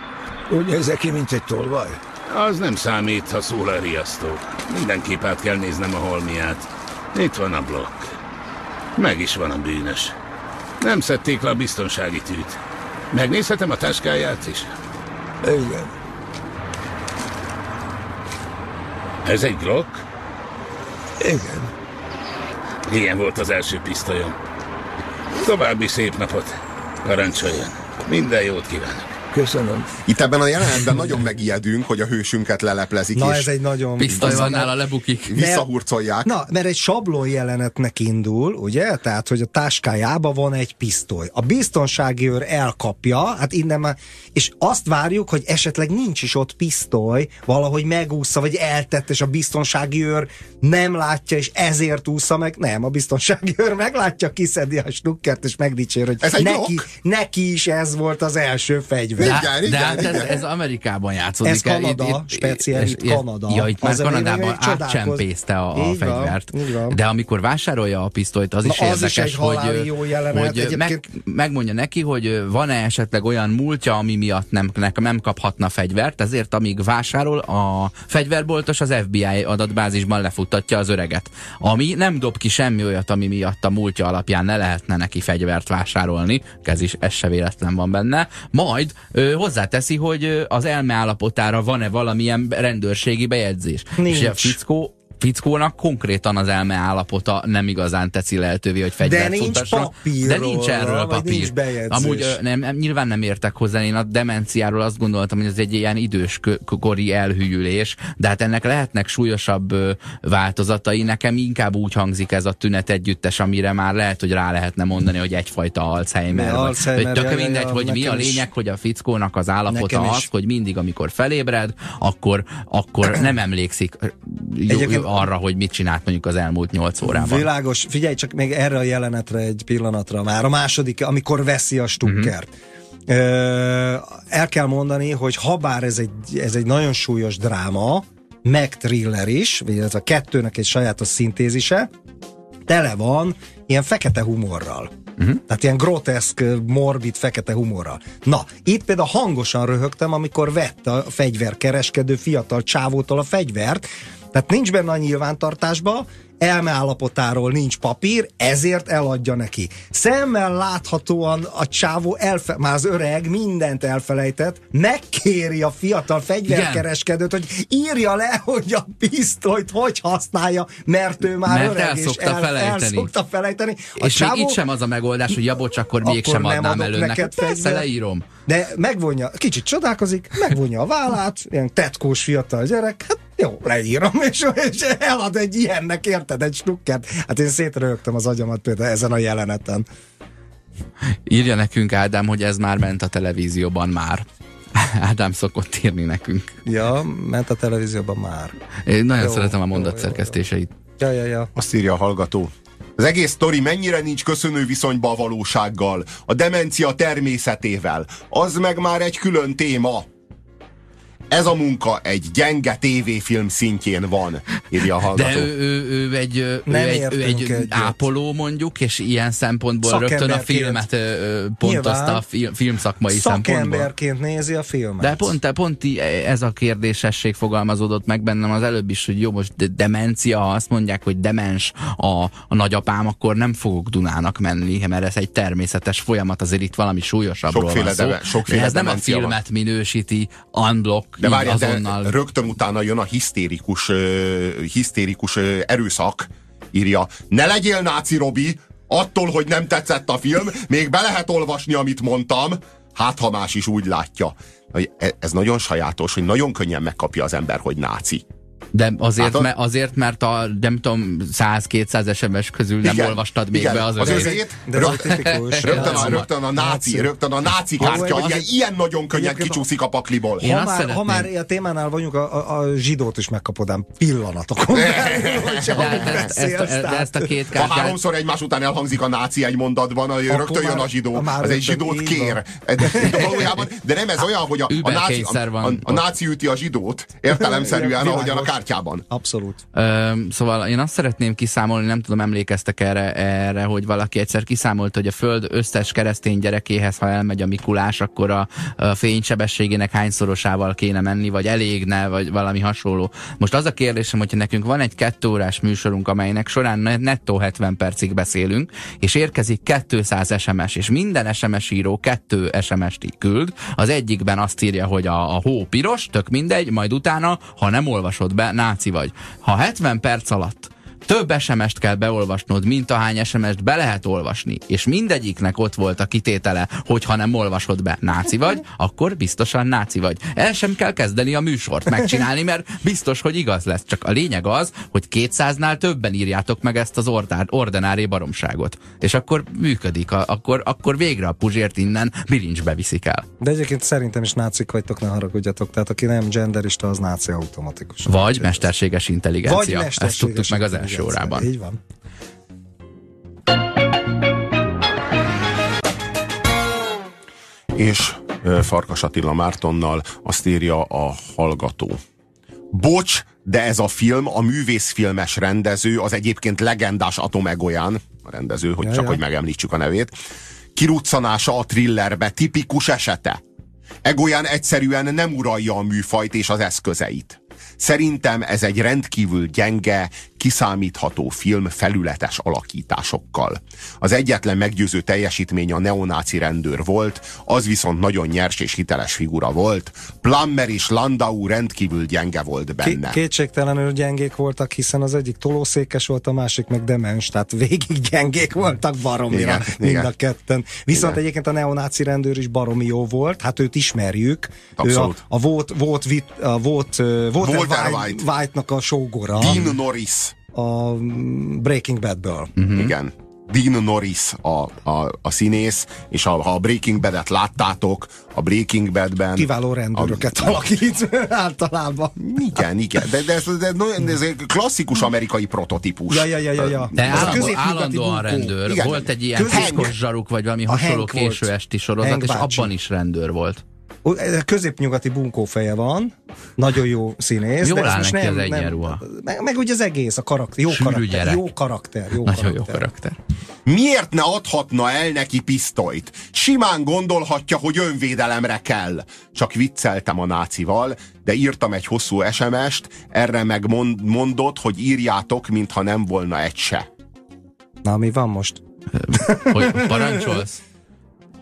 úgy nézek ki, mint egy tolvaj? Az nem számít, ha szól a riasztó. Mindenképp át kell néznem a holmiát. Itt van a blokk. Meg is van a bűnös. Nem szedték le a biztonsági tűt. Megnézhetem a táskáját is? Igen. Ez egy Glock? Igen. Ilyen volt az első pisztolyom. További szép napot. Parancsoljon. Minden jót kívánok. Köszönöm. Itt ebben a jelenetben nagyon megijedünk, hogy a hősünket leleplezik. Na és ez egy nagyon... Pisztoly van nála, lebukik. Visszahurcolják. Na, mert egy sablon jelenetnek indul, ugye? Tehát, hogy a táskájában van egy pisztoly. A biztonsági őr elkapja, hát innen már, és azt várjuk, hogy esetleg nincs is ott pisztoly, valahogy megúszza, vagy eltett, és a biztonsági őr nem látja, és ezért úszza meg. Nem, a biztonsági őr meglátja, kiszedi a stukkert, és megdicsér, hogy ez neki, neki is ez volt az első fegyver. De, igen, igen, de hát igen. Ez, ez Amerikában játszódik. Ez Kanada, itt, itt, speciál itt Kanada. Ja, itt már Kanadában átcsempészte a, a fegyvert. Van, de amikor vásárolja a pisztolyt, az Na, is az érdekes, is hogy, jó jelenet, hogy meg, megmondja neki, hogy van-e esetleg olyan múltja, ami miatt nem, nem kaphatna fegyvert, ezért amíg vásárol, a fegyverboltos az FBI adatbázisban lefuttatja az öreget. Ami nem dob ki semmi olyat, ami miatt a múltja alapján ne lehetne neki fegyvert vásárolni, ez is, ez se véletlen van benne. Majd ö, hozzáteszi, hogy az elme állapotára van-e valamilyen rendőrségi bejegyzés. Nincs. És a fickó fickónak konkrétan az elme állapota nem igazán teszi lehetővé, hogy fegyvert De nincs papírról, De nincs erről papír. Nincs bejegyzés. Amúgy nem, nyilván nem értek hozzá, én a demenciáról azt gondoltam, hogy ez egy ilyen időskori elhűlés, de hát ennek lehetnek súlyosabb változatai. Nekem inkább úgy hangzik ez a tünet együttes, amire már lehet, hogy rá lehetne mondani, hogy egyfajta Alzheimer. Alzheimer vagy, tök mindegy, hogy mi a lényeg, hogy a fickónak az állapota az, hogy mindig, amikor felébred, akkor, akkor nem emlékszik Egyébként arra, hogy mit csinált mondjuk az elmúlt nyolc órában. Világos, figyelj csak még erre a jelenetre egy pillanatra már, a második, amikor veszi a stukkert. Uh-huh El kell mondani, hogy ha bár ez egy, ez egy nagyon súlyos dráma, meg thriller is, vagy ez a kettőnek egy sajátos szintézise, tele van ilyen fekete humorral. Uh-huh. Tehát ilyen groteszk, morbid, fekete humorral. Na, itt például hangosan röhögtem, amikor vett a fegyverkereskedő fiatal csávótól a fegyvert, tehát nincs benne a nyilvántartásba, elmeállapotáról nincs papír, ezért eladja neki. Szemmel láthatóan a csávó, elfe- már az öreg mindent elfelejtett, megkéri a fiatal fegyverkereskedőt, hogy írja le, hogy a pisztolyt hogy használja, mert ő már mert öreg és el, felejteni. el szokta felejteni. A és csávó, még itt sem az a megoldás, hogy ja, bocs, akkor, akkor mégsem adnám elő neked. Persze, leírom. De megvonja, kicsit csodálkozik, megvonja a vállát, ilyen tetkós fiatal gyerek, hát jó, leírom, és, és elad egy ilyennek, érted, egy stukkert. Hát én szétrögtem az agyamat például ezen a jeleneten. Írja nekünk Ádám, hogy ez már ment a televízióban már. Ádám szokott írni nekünk. Ja, ment a televízióban már. Én nagyon jó, szeretem a mondatszerkesztéseit. Ja, ja, ja. Azt írja a hallgató. Az egész sztori mennyire nincs köszönő viszonyba a valósággal, a demencia természetével. Az meg már egy külön téma. Ez a munka egy gyenge tévéfilm szintjén van, írja a hallgató. De ő, ő, ő egy, ő egy, ő egy ápoló mondjuk, és ilyen szempontból rögtön a filmet pontozta a film, filmszakmai szempontból. Szakemberként nézi a filmet. De pont, pont ez a kérdésesség fogalmazódott meg bennem az előbb is, hogy jó, most de demencia, ha azt mondják, hogy demens a, a nagyapám, akkor nem fogok Dunának menni, mert ez egy természetes folyamat, azért itt valami súlyosabbról sokféle van szó. Deme, sokféle ez nem a filmet van. minősíti unblock de várj, azonnal... de rögtön utána jön a hisztérikus, hisztérikus erőszak, írja. Ne legyél náci, Robi, attól, hogy nem tetszett a film, még be lehet olvasni, amit mondtam, hát ha más is úgy látja. E, ez nagyon sajátos, hogy nagyon könnyen megkapja az ember, hogy náci. De azért, hát a... mert, azért, mert a nem tudom, 100-200 SMS közül nem igen, olvastad még igen, be az, az özét. Rögtön, rögtön, a, rögtön a náci, rögtön a náci kártya, hogy ilyen, ilyen nagyon könnyen kicsúszik a pakliból. Ha már, ha már a témánál vagyunk, a, a, a zsidót is megkapod ám pillanatokon. de ezt a két kártyát... Ha háromszor egymás után elhangzik a náci egy mondatban, rögtön jön a zsidó, az egy zsidót kér. De nem ez olyan, hogy a náci üti a zsidót, értelemszerűen, ahogyan a kártyában. Abszolút. Ö, szóval én azt szeretném kiszámolni, nem tudom, emlékeztek erre, erre, hogy valaki egyszer kiszámolt, hogy a Föld összes keresztény gyerekéhez, ha elmegy a Mikulás, akkor a, a fénysebességének hányszorosával kéne menni, vagy elégne, vagy valami hasonló. Most az a kérdésem, hogyha nekünk van egy kettőórás műsorunk, amelynek során nettó 70 percig beszélünk, és érkezik 200 SMS, és minden SMS író kettő SMS-t küld, az egyikben azt írja, hogy a, a hó piros, tök mindegy, majd utána, ha nem olvasod be, náci vagy. Ha 70 perc alatt több SMS-t kell beolvasnod, mint ahány SMS-t be lehet olvasni, és mindegyiknek ott volt a kitétele, hogy ha nem olvasod be, náci vagy, akkor biztosan náci vagy. El sem kell kezdeni a műsort megcsinálni, mert biztos, hogy igaz lesz. Csak a lényeg az, hogy 200-nál többen írjátok meg ezt az ordár, ordinári baromságot. És akkor működik, a, akkor, akkor végre a puzsért innen bilincsbe viszik el. De egyébként szerintem is nácik vagytok, ne haragudjatok. Tehát aki nem genderista, az náci automatikus. Vagy mesterséges intelligencia. Vagy mesterséges Ezt tudtuk meg az első első órában. Így van. És Farkas Attila Mártonnal azt írja a hallgató. Bocs, de ez a film, a művészfilmes rendező, az egyébként legendás Atom Egoyan, a rendező, hogy ja, csak ja. hogy megemlítsük a nevét, kiruccanása a thrillerbe tipikus esete. Egoyan egyszerűen nem uralja a műfajt és az eszközeit. Szerintem ez egy rendkívül gyenge, kiszámítható film felületes alakításokkal. Az egyetlen meggyőző teljesítmény a neonáci rendőr volt, az viszont nagyon nyers és hiteles figura volt. Plummer és Landau rendkívül gyenge volt benne. Kétségtelenül gyengék voltak, hiszen az egyik tolószékes volt, a másik meg demens, tehát végig gyengék voltak baromira igen, mind igen. a ketten. Viszont igen. egyébként a neonáci rendőr is baromi jó volt, hát őt ismerjük. Abszolút. Ő a, a volt, volt, a volt, volt Walter White. White-nak a sógora. Dean Norris. A Breaking Badből. Uh-huh. Igen. Dean Norris a, a, a színész, és a, ha a Breaking Bad-et láttátok, a Breaking Badben... Kiváló rendőröket a, alakít általában. Igen, igen, de, de, ez, de, de ez egy klasszikus amerikai prototípus. Ja, ja, ja, ja, ja. De állandó, állandóan rendőr. Igen. Volt egy ilyen piszkos zsaruk, vagy valami hasonló késő esti sorozat, Hank és bácsi. abban is rendőr volt középnyugati bunkófeje van, nagyon jó színész. Jól áll neki nem, az nem, meg, meg ugye az egész, a karakter, jó Sűrű karakter, gyerek. jó karakter. Jó nagyon karakter. jó karakter. Miért ne adhatna el neki pisztolyt? Simán gondolhatja, hogy önvédelemre kell. Csak vicceltem a nácival, de írtam egy hosszú SMS-t, erre meg mond, mondott, hogy írjátok, mintha nem volna egy se. Na, mi van most? Hogy parancsolsz?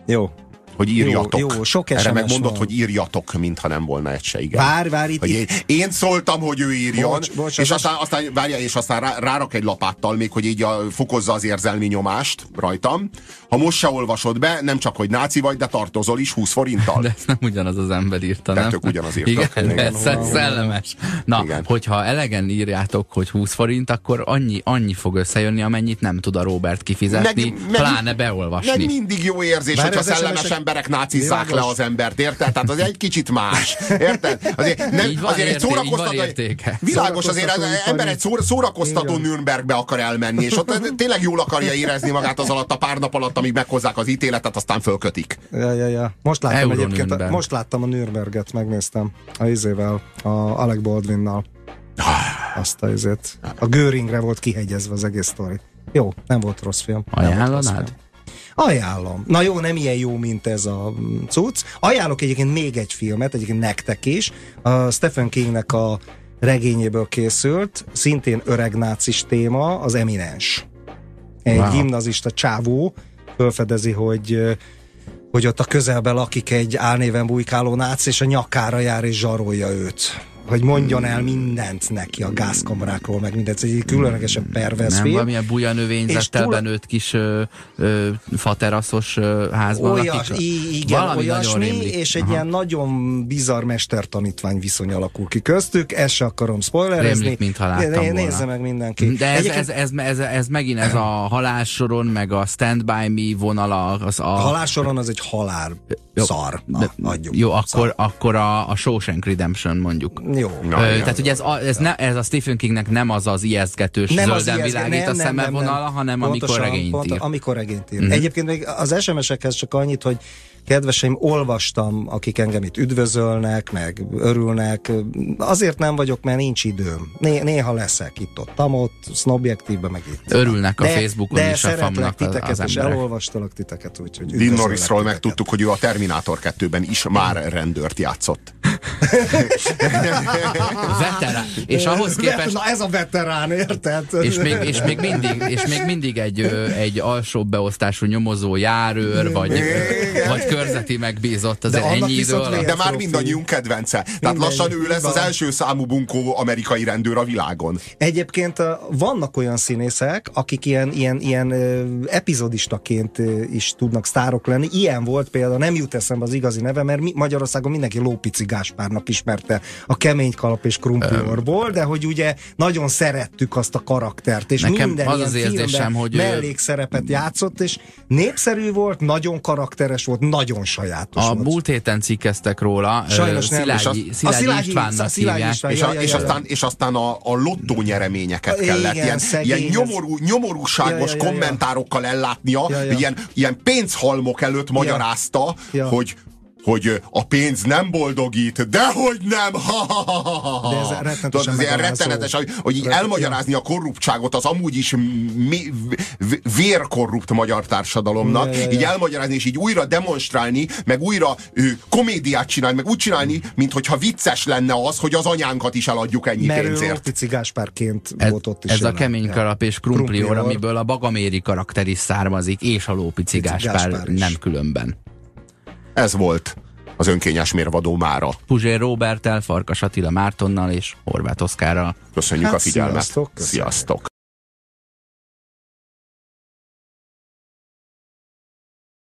Jó, hogy írjatok. Jó, jó sok Erre megmondod, van. hogy írjatok, mintha nem volna egy se, igen. Vár, vár, itt, én, én szóltam, hogy ő írjon, bocs, bocs, és, aztán, aztán, várja, és aztán rá, rárak egy lapáttal még, hogy így a, fokozza az érzelmi nyomást rajtam. Ha most se olvasod be, nem csak, hogy náci vagy, de tartozol is 20 forinttal. De ezt nem ugyanaz az ember írta, nem? Tök ugyanaz írta. Igen, igen. Ez szellemes. Na, igen. hogyha elegen írjátok, hogy 20 forint, akkor annyi, annyi fog összejönni, amennyit nem tud a Robert kifizetni, meg, meg, pláne beolvasni. Meg mindig jó érzés, Bár hogyha szellemesen emberek nácizzák le az embert, érted? Tehát az egy kicsit más, érted? Azért, nem, van azért egy szórakoztató... Világos, azért az ember egy szórakoztató Nürnbergbe akar elmenni, és ott tényleg jól akarja érezni magát az alatt a pár nap alatt, amíg meghozzák az ítéletet, aztán fölkötik. Ja, ja, ja. Most láttam Euro egyébként, Nürnberg. most láttam a Nürnberget, megnéztem a izével, a Alec Baldwinnal. Ah. Azt a izét. A Göringre volt kihegyezve az egész sztori. Jó, nem volt rossz film. Ajánlanád? Ajánlom. Na jó, nem ilyen jó, mint ez a cucc. Ajánlok egyébként még egy filmet, egyébként nektek is. A Stephen Kingnek a regényéből készült, szintén öreg nácis téma, az Eminens. Egy wow. gimnazista csávó fölfedezi, hogy hogy ott a közelben lakik egy álnéven bujkáló náci, és a nyakára jár és zsarolja őt hogy mondjon el mindent neki a gázkamrákról, meg mindent. Ez egy különlegesen pervers Nem, film. valamilyen buja növényzettel benőtt kis ö, ö, fateraszos ö, házban Olyas, lakik. Igen, Valami olyasmi, és egy Aha. ilyen nagyon bizarr mestertanítvány viszony alakul ki köztük. Ezt se akarom spoilerezni. Rémlik, mintha láttam Nézze meg mindenki. De ez, ez, ez, ez, ez, megint ez a halálsoron, meg a Stand By Me vonala. Az a... a halálsoron az egy halál jó, szar. Na, adjuk. Jó, akkor, szar. akkor a, a Shawshank Redemption mondjuk. Jó. Na, Ö, tehát ugye ez a, ez, ne, ez a Stephen Kingnek nem az az ijesztgetős nem zölden az világít nem, a szemevonala, hanem Pontosan, amikor regényt ír. Pont, amikor regényt ír. Mm. Egyébként még az SMS-ekhez csak annyit, hogy kedveseim, olvastam, akik engem itt üdvözölnek, meg örülnek. Azért nem vagyok, mert nincs időm. Né- néha leszek itt ott, tam ott, sznobjektívben, meg itt. Örülnek a Facebookon de is a famnak titeket, az és elolvastalak titeket, úgyhogy Dean Norrisról megtudtuk, hogy ő a Terminátor 2-ben is már rendőrt játszott. veterán. És ahhoz képest... Na ez a veterán, érted? És még, és még mindig, és még mindig egy, egy alsóbb beosztású nyomozó járőr, vagy, vagy körzeti megbízott az ennyi idő alatt. De már mindannyiunk kedvence. Tehát Minden, lassan ő lesz az első számú bunkó amerikai rendőr a világon. Egyébként vannak olyan színészek, akik ilyen, ilyen, ilyen epizodistaként is tudnak sztárok lenni. Ilyen volt például, nem jut eszembe az igazi neve, mert mi, Magyarországon mindenki Lópici Gáspárnak ismerte a kemény kalap és krumpliorból, de hogy ugye nagyon szerettük azt a karaktert, és Nekem minden az az érzésem, hogy mellékszerepet játszott, és népszerű volt, nagyon karakteres volt, nagyon nagyon sajátos. A múlt héten cikkeztek róla. Sajnos nem. Szilágyi, és Szilágyi, Szilágyi Istvánnak Szilágyi István, és, a, és, aztán, és aztán a, a lottó nyereményeket kellett Igen, ilyen, szegény, ilyen nyomorú, nyomorúságos ja, ja, ja, kommentárokkal ellátnia, ja, ja. Ilyen, ilyen pénzhalmok előtt magyarázta, ja. hogy hogy a pénz nem boldogít, dehogy nem! Ha, ha, ha, ha. De ez rettenetesen ez ilyen rettenetes, hogy, hogy így elmagyarázni a korruptságot az amúgy is mi, vérkorrupt magyar társadalomnak, ja, ja, ja. így elmagyarázni és így újra demonstrálni, meg újra ő, komédiát csinálni, meg úgy csinálni, mintha vicces lenne az, hogy az anyánkat is eladjuk ennyi Mert pénzért. Mert Gáspárként ez, volt ott is. Ez a kemény kalap és krumplior, amiből a Bagaméri karakter is származik, és a Lópici Gáspár nem különben. Ez volt az önkényes mérvadó mára. Puzsér Robertel, Farkas Attila Mártonnal és Horváth Oszkárral. Köszönjük hát, a figyelmet. Sziasztok. sziasztok.